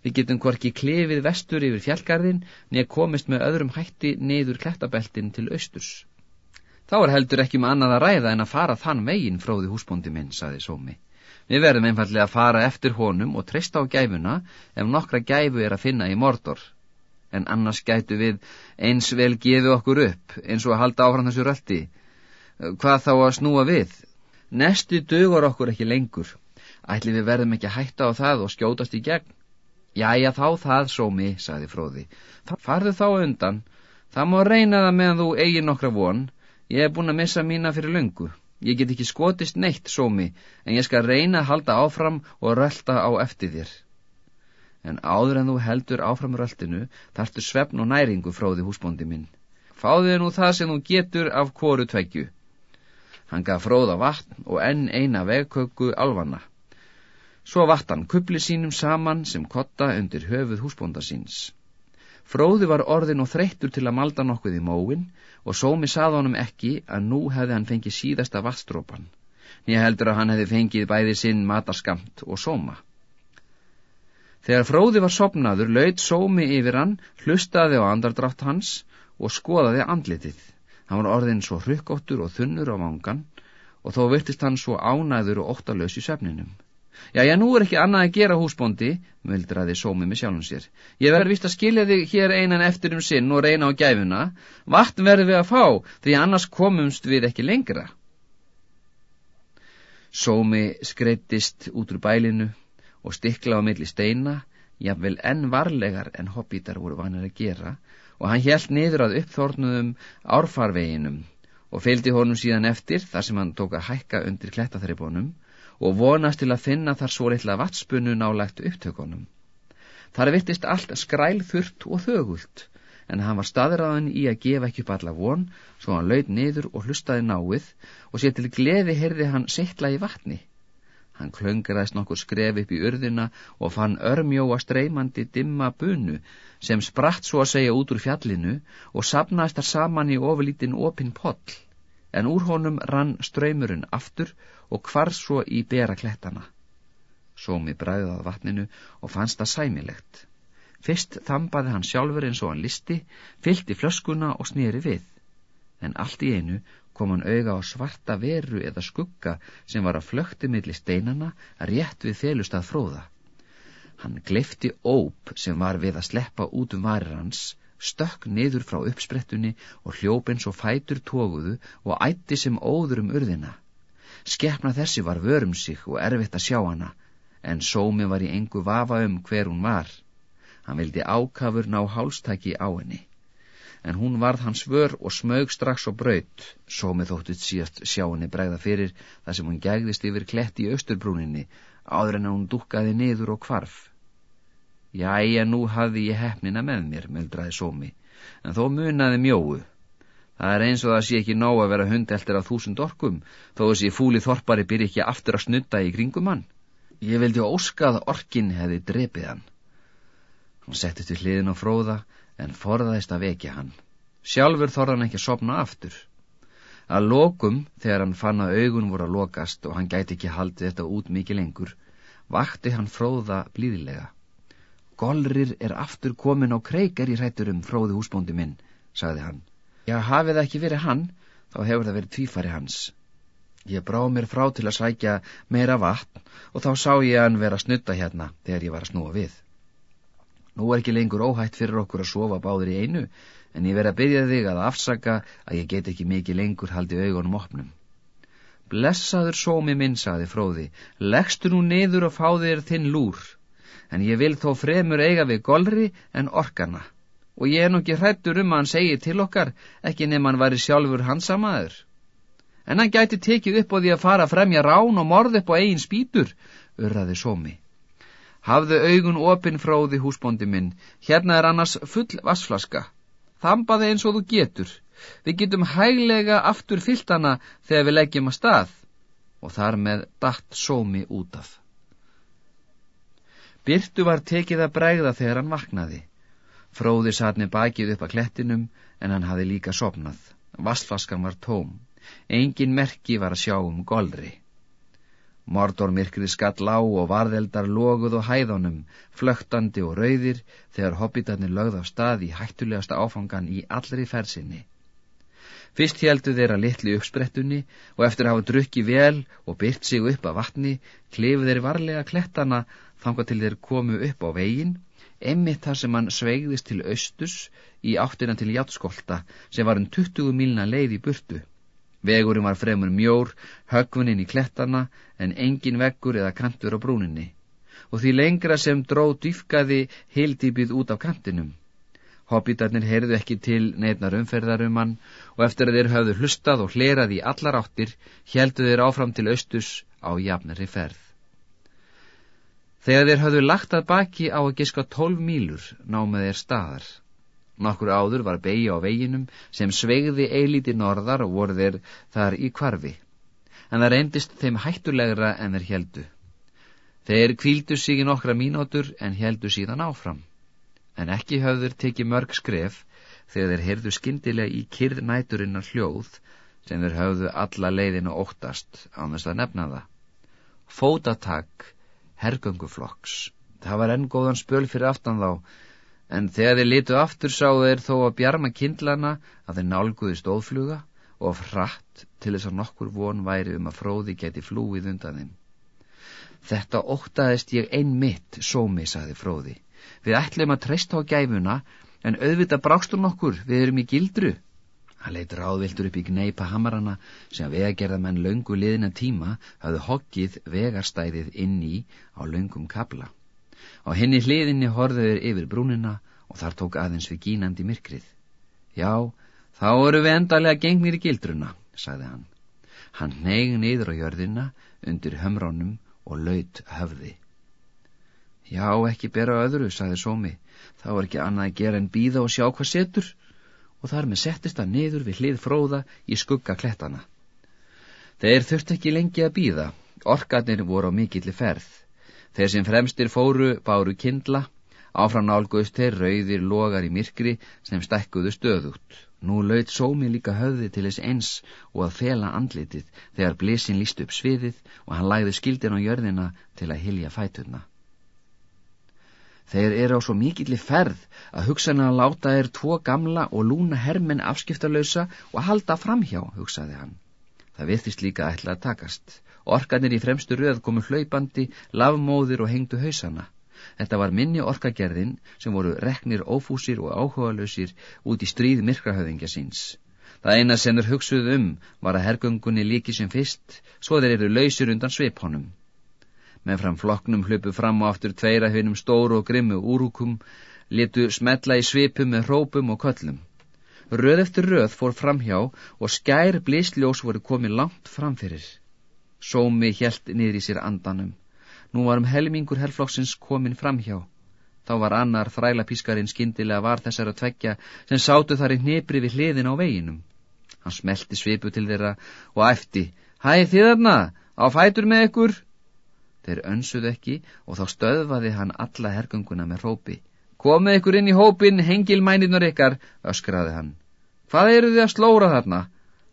Við getum hvorki klefið vestur yfir fjallgarðin, neða komist með öðrum hætti niður klettabeltin til austurs. Þá er heldur ekki um annað að ræða en að fara þann veginn fróði húsbóndi minn, saði Sómi. Við verðum einfallega að fara eftir honum og treysta á gæfuna ef nokkra gæfu er að finna í mordor. En annars gætu við eins vel gefið okkur upp, eins og að halda áfram þessu röldi. Hvað þá að snúa við? Nestu dögur okkur ekki lengur. Ætli við verðum ekki að hætta á það og skjótast í gegn? Jæja þá það, Sómi, saði fróði. Farðu þá undan. Það má reyna það meðan þú eigin nokkra von Ég hef búin að missa mína fyrir löngu. Ég get ekki skotist neitt, sómi, en ég skal reyna að halda áfram og rölda á eftir þér. En áður en þú heldur áfram röldinu, þarftu svefn og næringu fróði húsbóndi minn. Fáðu þér nú það sem þú getur af kóru tveggju. Hann gaf fróða vatn og enn eina vegköku alvanna. Svo vatn kubli sínum saman sem kotta undir höfuð húsbónda síns. Fróði var orðin og þreyttur til að malda nokkuð í móin og sómi sað honum ekki að nú hefði hann fengið síðasta vatstrópan. Nýja heldur að hann hefði fengið bæði sinn matarskamt og sóma. Þegar fróði var sopnaður, laud sómi yfir hann, hlustaði á andardrátt hans og skoðaði andlitið. Hann var orðin svo hryggóttur og þunnur á vangan og þó virtist hann svo ánæður og óttalös í söfninum. Jæja, nú er ekki annað að gera húsbóndi, muldraði sómi með sjálfum sér. Ég verður vist að skilja þig hér einan eftir um sinn og reyna á gæfuna. Vatn verður við að fá, því annars komumst við ekki lengra. Sómi skreittist út úr bælinu og stikla á milli steina, jafnvel enn varlegar en hobbítar voru vanir að gera, og hann hjælt niður að uppþórnuðum árfarveginum og fylgdi honum síðan eftir þar sem hann tók að hækka undir klettaþreibónum og vonast til að finna þar svo litla vatspunnu nálagt upptökunum. Þar vittist allt skrælþurrt og þögult, en hann var staðræðan í að gefa ekki upp alla von, svo hann laud niður og hlustaði náið og sér til gleði heyrði hann sittla í vatni. Hann klöngraðist nokkur skref upp í urðina og fann örmjóa streymandi dimma bunu sem spratt svo að segja út úr fjallinu og sapnaðist þar saman í ofurlítinn opinn poll, en úr honum rann ströymurinn aftur og hvarð svo í bera klettana. Sómi bræði að vatninu og fannst það sæmilegt. Fyrst þambaði hann sjálfur eins og hann listi, fyldi flöskuna og snýri við. En allt í einu kom hann auga á svarta veru eða skugga sem var að flökti millir steinana rétt við felust að fróða. Hann gleifti óp sem var við að sleppa út um varir hans, stökk niður frá uppsprettunni og hljópins og fætur tóguðu og ætti sem óður um urðina. Skeppna þessi var vörum sig og erfitt að sjá hana, en sómi var í engu vafa um hver hún var. Hann vildi ákafur ná hálstæki á henni. En hún varð hans vör og smög strax og braut. Sómi þóttið síðast sjá henni bregða fyrir þar sem hún gegðist yfir kletti í austurbrúninni, áður en hún dukkaði niður og kvarf. Jæja, nú hafði ég hefnina með mér, meldraði sómi, en þó munaði mjóu. Það er eins og það sé ekki nóg að vera hundeltir af þúsund orkum, þó þessi fúli þorpari byrja ekki aftur að snutta í kringum hann. Ég vildi óska að orkin hefði drepið hann. Hann setti til hliðin á fróða, en forðaðist að vekja hann. Sjálfur þorði hann ekki að sopna aftur. Að lokum, þegar hann fann að augun voru að lokast og hann gæti ekki haldið þetta út mikið lengur, vakti hann fróða blíðilega. Golrir er aftur komin á kreikar í hrætturum fróði húsbóndi minn, sagði hann. Já, hafið það ekki verið hann, þá hefur það verið tvífari hans. Ég brá mér frá til að sækja meira vatn og þá sá ég hann vera snutta hérna þegar ég var að snúa við. Nú er ekki lengur óhætt fyrir okkur að sofa báður í einu, en ég verið að byrja þig að afsaka að ég get ekki mikið lengur haldið augunum opnum. Blessaður sómi minn, saði fróði, leggstu nú niður og fá þér þinn lúr, en ég vil þó fremur eiga við golri en orkana og ég er nú ekki hrættur um að hann segi til okkar ekki nefn hann væri sjálfur hansamaður. En hann gæti tekið upp á því að fara að fremja rán og morð upp á eigin spýtur, urraði sómi. Hafðu augun opinn fróði húsbóndi minn, hérna er annars full vassflaska. Þambaði eins og þú getur. Við getum hæglega aftur fyllt hana þegar við leggjum að stað. Og þar með datt sómi út af. Byrtu var tekið að bregða þegar hann vaknaði. Fróði satt með bakið upp að klettinum en hann hafi líka sopnað. Vassflaskan var tóm. Engin merki var að sjá um golri. Mordor myrkrið skall á og varðeldar loguð og hæðunum, flögtandi og rauðir þegar hobbitarnir lögð af stað í hættulegasta áfangan í allri fersinni. Fyrst heldu þeirra litli uppsprettunni og eftir að hafa drukki vel og byrt sig upp að vatni, klifu þeir varlega klettana þanga til þeir komu upp á veginn emmitt þar sem hann sveigðist til austus í áttina til játskólta sem var um 20 milna leið í burtu. Vegurinn var fremur mjór, högfuninn í klettana en engin veggur eða kantur á brúninni og því lengra sem dró dýfkaði heildýpið út af kantinum. Hobbitarnir heyrðu ekki til neitnar umferðarum hann og eftir að þeir höfðu hlustað og hlerað í allar áttir heldu þeir áfram til austus á jafnari ferð. Þegar þeir hafðu lagt að baki á að giska tólf mílur námið þeir staðar. Nokkur áður var beigi á veginum sem sveigði eilíti norðar og voru þeir þar í kvarfi. En það reyndist þeim hættulegra en þeir heldu. Þeir kvíldu sig í nokkra mínótur en heldu síðan áfram. En ekki hafður tekið mörg skref þegar þeir heyrðu skindilega í kyrð næturinnar hljóð sem þeir hafðu alla leiðinu óttast á þess að nefna það. Fótatak hergönguflokks. Það var enn góðan spöl fyrir aftan þá, en þegar þeir litu aftur sáu þeir þó að bjarma kindlana að þeir nálguðist ófluga og frætt til þess að nokkur von væri um að fróði geti flúið undan þeim. Þetta óttaðist ég ein mitt, sómi, saði fróði. Við ætlum að treysta á gæfuna, en auðvita brákstur nokkur, við erum í gildru. Hann leitt ráðviltur upp í gneipa hamarana sem vegagerðamenn löngu liðina tíma hafðu hoggið vegarstæðið inn í á löngum kabla. Á henni hliðinni horðuður yfir brúnina og þar tók aðeins við gínandi myrkrið. Já, þá eru við endalega gengnir í gildruna, sagði hann. Hann neigði niður á jörðina undir hömrónum og laut höfði. Já, ekki bera öðru, sagði Sómi. Þá er ekki annað að gera en býða og sjá hvað setur og þar með settist hann niður við hlið fróða í skugga klettana. Þeir þurft ekki lengi að býða, orkarnir voru á mikilli ferð. Þeir sem fremstir fóru báru kindla, áfram nálguðust þeir rauðir logar í myrkri sem stekkuðu stöðut. Nú laut sómi líka höfði til þess eins og að fela andlitið þegar blísin líst upp sviðið og hann læði skildin á jörðina til að hilja fæturna. Þeir eru á svo mikilli ferð að hugsaðna að láta þeir tvo gamla og lúna hermen afskiptalösa og halda framhjá, hugsaði hann. Það virðist líka ætla að takast. Orkanir í fremstu röð komu hlaupandi, lavmóðir og hengdu hausana. Þetta var minni orkagerðin sem voru reknir ófúsir og áhugalösir út í stríð myrkrahöfingja síns. Það eina sem þeir hugsuð um var að hergöngunni líki sem fyrst, svo þeir eru lausir undan sveiphónum með fram flokknum hlupu fram og aftur tveira hvinnum stóru og grimmu úrúkum, litu smetla í svipum með hrópum og köllum. Röð eftir röð fór framhjá og skær blísljós voru komið langt framfyrir. Sómi hjælt niður í sér andanum. Nú varum helmingur herrflokksins komin framhjá. Þá var annar þrælapískarinn skindilega var þessar að tvekja sem sátu þar í hnibri við hliðin á veginum. Hann smelti svipu til þeirra og æfti. Hæ þið þarna, á fætur með ykkur! Þeir önsuð ekki og þá stöðvaði hann alla hergönguna með rópi. Komið ykkur inn í hópin, hengilmæninar ykkar, öskraði hann. Hvað eru þið að slóra þarna?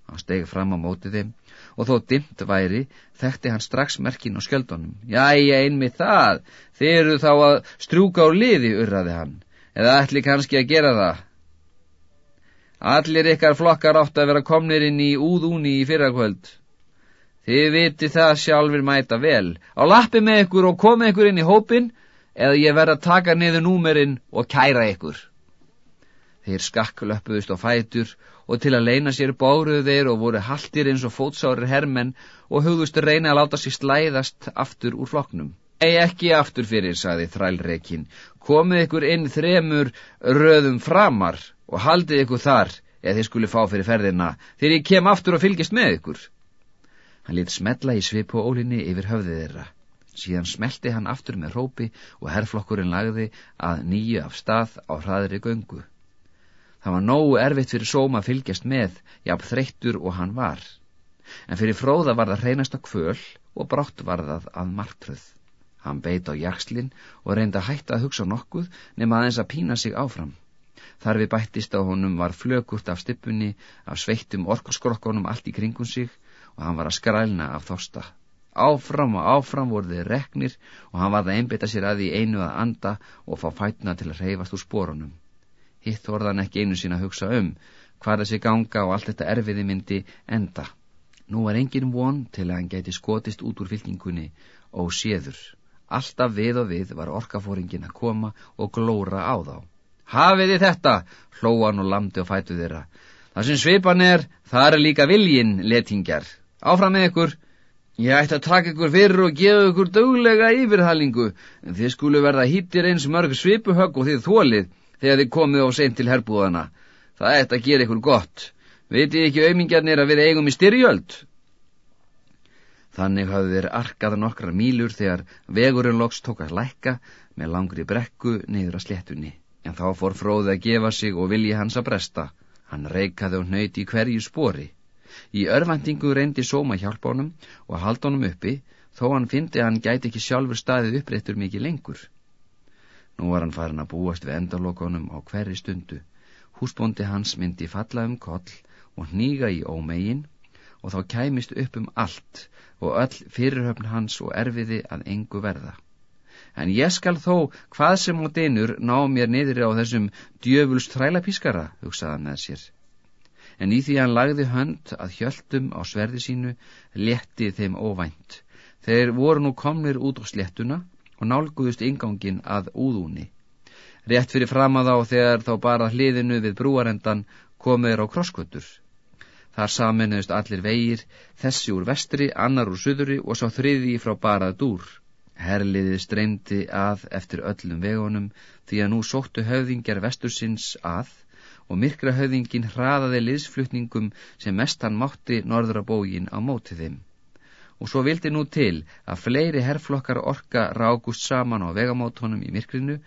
Hann stegi fram á mótið þeim og þó dimt væri þekkti hann strax merkin á skjöldunum. Jæja, einmið það, þið eru þá að strúka á liði, urraði hann, eða ætli kannski að gera það. Allir ykkar flokkar átt að vera komnir inn í úðúni í fyrrakvöld. Þið viti það sjálfur mæta vel. Á lappi með ykkur og komi ykkur inn í hópin eða ég verð að taka niður númerinn og kæra ykkur. Þeir skakklöpuðust á fætur og til að leina sér báruðu þeir og voru haldir eins og fótsárir hermenn og hugðustu reyna að láta sér slæðast aftur úr floknum. Ei ekki aftur fyrir, saði þrælreikin. Komið ykkur inn þremur röðum framar og haldið ykkur þar eða þið skuli fá fyrir ferðina þegar ég kem aftur og fylgist með ykkur. Hann lit smetla í svipu ólinni yfir höfðið þeirra. Síðan smelti hann aftur með rópi og herrflokkurinn lagði að nýju af stað á hraðri göngu. Það var nógu erfitt fyrir sóma að fylgjast með, jafn þreyttur og hann var. En fyrir fróða var það hreinasta kvöl og brátt var það að margtröð. Hann beit á jakslinn og reynda að hætta að hugsa nokkuð nema aðeins að pína sig áfram. Þar við bættist á honum var flökurt af stippunni, af sveittum orkuskrokkonum allt í kringum sig og hann var að skrælna af þosta. Áfram og áfram voru þeir reknir og hann var það einbita sér að því einu að anda og fá fætna til að reyfast úr spórunum. Hitt vorðan ekki einu sín að hugsa um hvað þessi ganga og allt þetta erfiði myndi enda. Nú var engin von til að hann geti skotist út úr fylkingunni og séður. Alltaf við og við var orkafóringin að koma og glóra á þá. Hafiði þetta, hlóan og lamdi og fætu þeirra. Það sem svipan er, það er líka viljin, letingjar. Áfram með ykkur. Ég ætti að taka ykkur fyrir og gefa ykkur döglega yfirhalingu, þið skulu verða hýttir eins mörg svipuhögg og þið þólið þegar þið komið á seint til herbúðana. Það ætti að gera ykkur gott. Vitið ekki auðmingjarnir að við eigum í styrjöld? Þannig hafðu þeir arkað nokkra mílur þegar vegurinn loks tók að lækka með langri brekku niður að sléttunni. En þá fór fróði að gefa sig og vilji hans að bresta. Hann reikaði og nöyti í hverju spori. Í örvendingu reyndi Sóma hjálpa honum og halda honum uppi, þó hann fyndi að hann gæti ekki sjálfur staðið uppréttur mikið lengur. Nú var hann farin að búast við endalokonum á hverri stundu. Húsbóndi hans myndi falla um koll og hníga í ómegin og þá kæmist upp um allt og öll fyrirhöfn hans og erfiði að engu verða. En ég skal þó hvað sem á deinur ná mér niður á þessum djöfulst þrælapískara, hugsaða með sér en í því hann lagði hönd að hjöltum á sverði sínu letti þeim óvænt. Þeir voru nú komnir út á slettuna og nálguðust ingangin að úðúni. Rétt fyrir fram að þá þegar þá bara hliðinu við brúarendan komir á krosskvöldur. Þar saminuðust allir vegir, þessi úr vestri, annar úr suðuri og sá þriði frá barað dúr. Herliðið streymdi að eftir öllum vegunum því að nú sóttu höfðingjar vestursins að og myrkra höfðingin hraðaði liðsflutningum sem mest hann mátti norðra bógin á móti þeim. Og svo vildi nú til að fleiri herrflokkar orka rágust saman á vegamótonum í myrkrinu,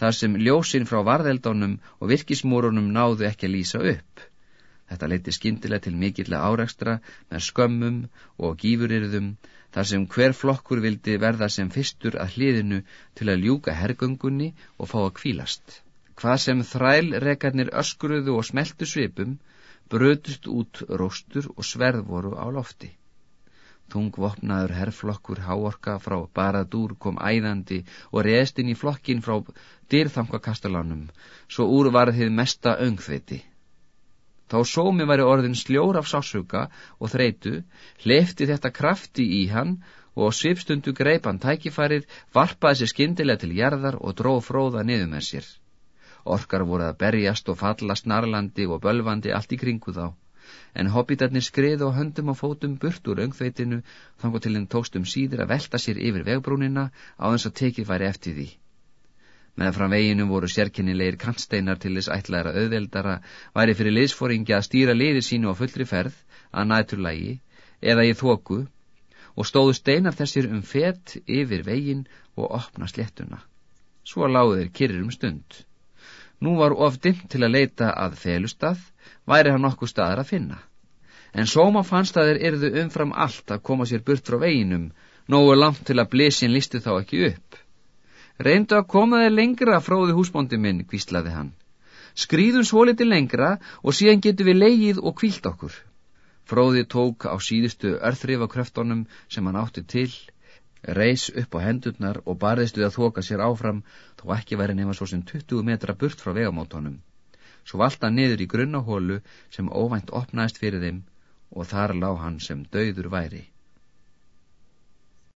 þar sem ljósin frá varðeldónum og virkismórunum náðu ekki að lýsa upp. Þetta leiti skindilega til mikilla áreikstra með skömmum og gífurirðum, þar sem hver flokkur vildi verða sem fyrstur að hliðinu til að ljúka hergöngunni og fá að kvílast. Hvað sem þrælrekarnir öskruðu og smeltu svipum, brötust út róstur og sverð voru á lofti. Þungvopnaður herrflokkur háorka frá Baradur kom æðandi og reðst inn í flokkin frá dyrþankakastalanum, svo úr varð þið mesta öngþveiti. Þá sómi væri orðin sljór af sásuga og þreitu, hlefti þetta krafti í hann og svipstundu greipan tækifærið, varpaði sér skindilega til jarðar og dró fróða niður með sér. Orkar voru að berjast og falla snarlandi og bölvandi allt í kringu þá. En hobbitarnir skriðu á höndum og fótum burt úr öngþveitinu þannig til henn tókstum síður að velta sér yfir vegbrúnina á þess að tekið væri eftir því. Með fram veginu voru sérkennilegir kantsteinar til þess ætlaðara auðveldara væri fyrir liðsforingi að stýra liði sínu á fullri ferð að næturlægi eða í þóku og stóðu steinar þessir um fett yfir vegin og opna slettuna. Svo láðu þeir kyrrir um stund. Nú var of dimt til að leita að felustað, væri hann nokkuð staðar að finna. En sóma fannst að þeir erðu umfram allt að koma sér burt frá veginum, nógu langt til að blessin listi þá ekki upp. Reyndu að koma þeir lengra, fróði húsbóndi minn, kvíslaði hann. Skrýðum svo liti lengra og síðan getur við leigið og kvílt okkur. Fróði tók á síðustu örþrifakröftunum sem hann átti til, reys upp á hendurnar og barðist við að þoka sér áfram þó ekki væri nema svo sem 20 metra burt frá vegamótonum. Svo valda niður í grunnahólu sem óvænt opnaðist fyrir þeim og þar lág hann sem dauður væri.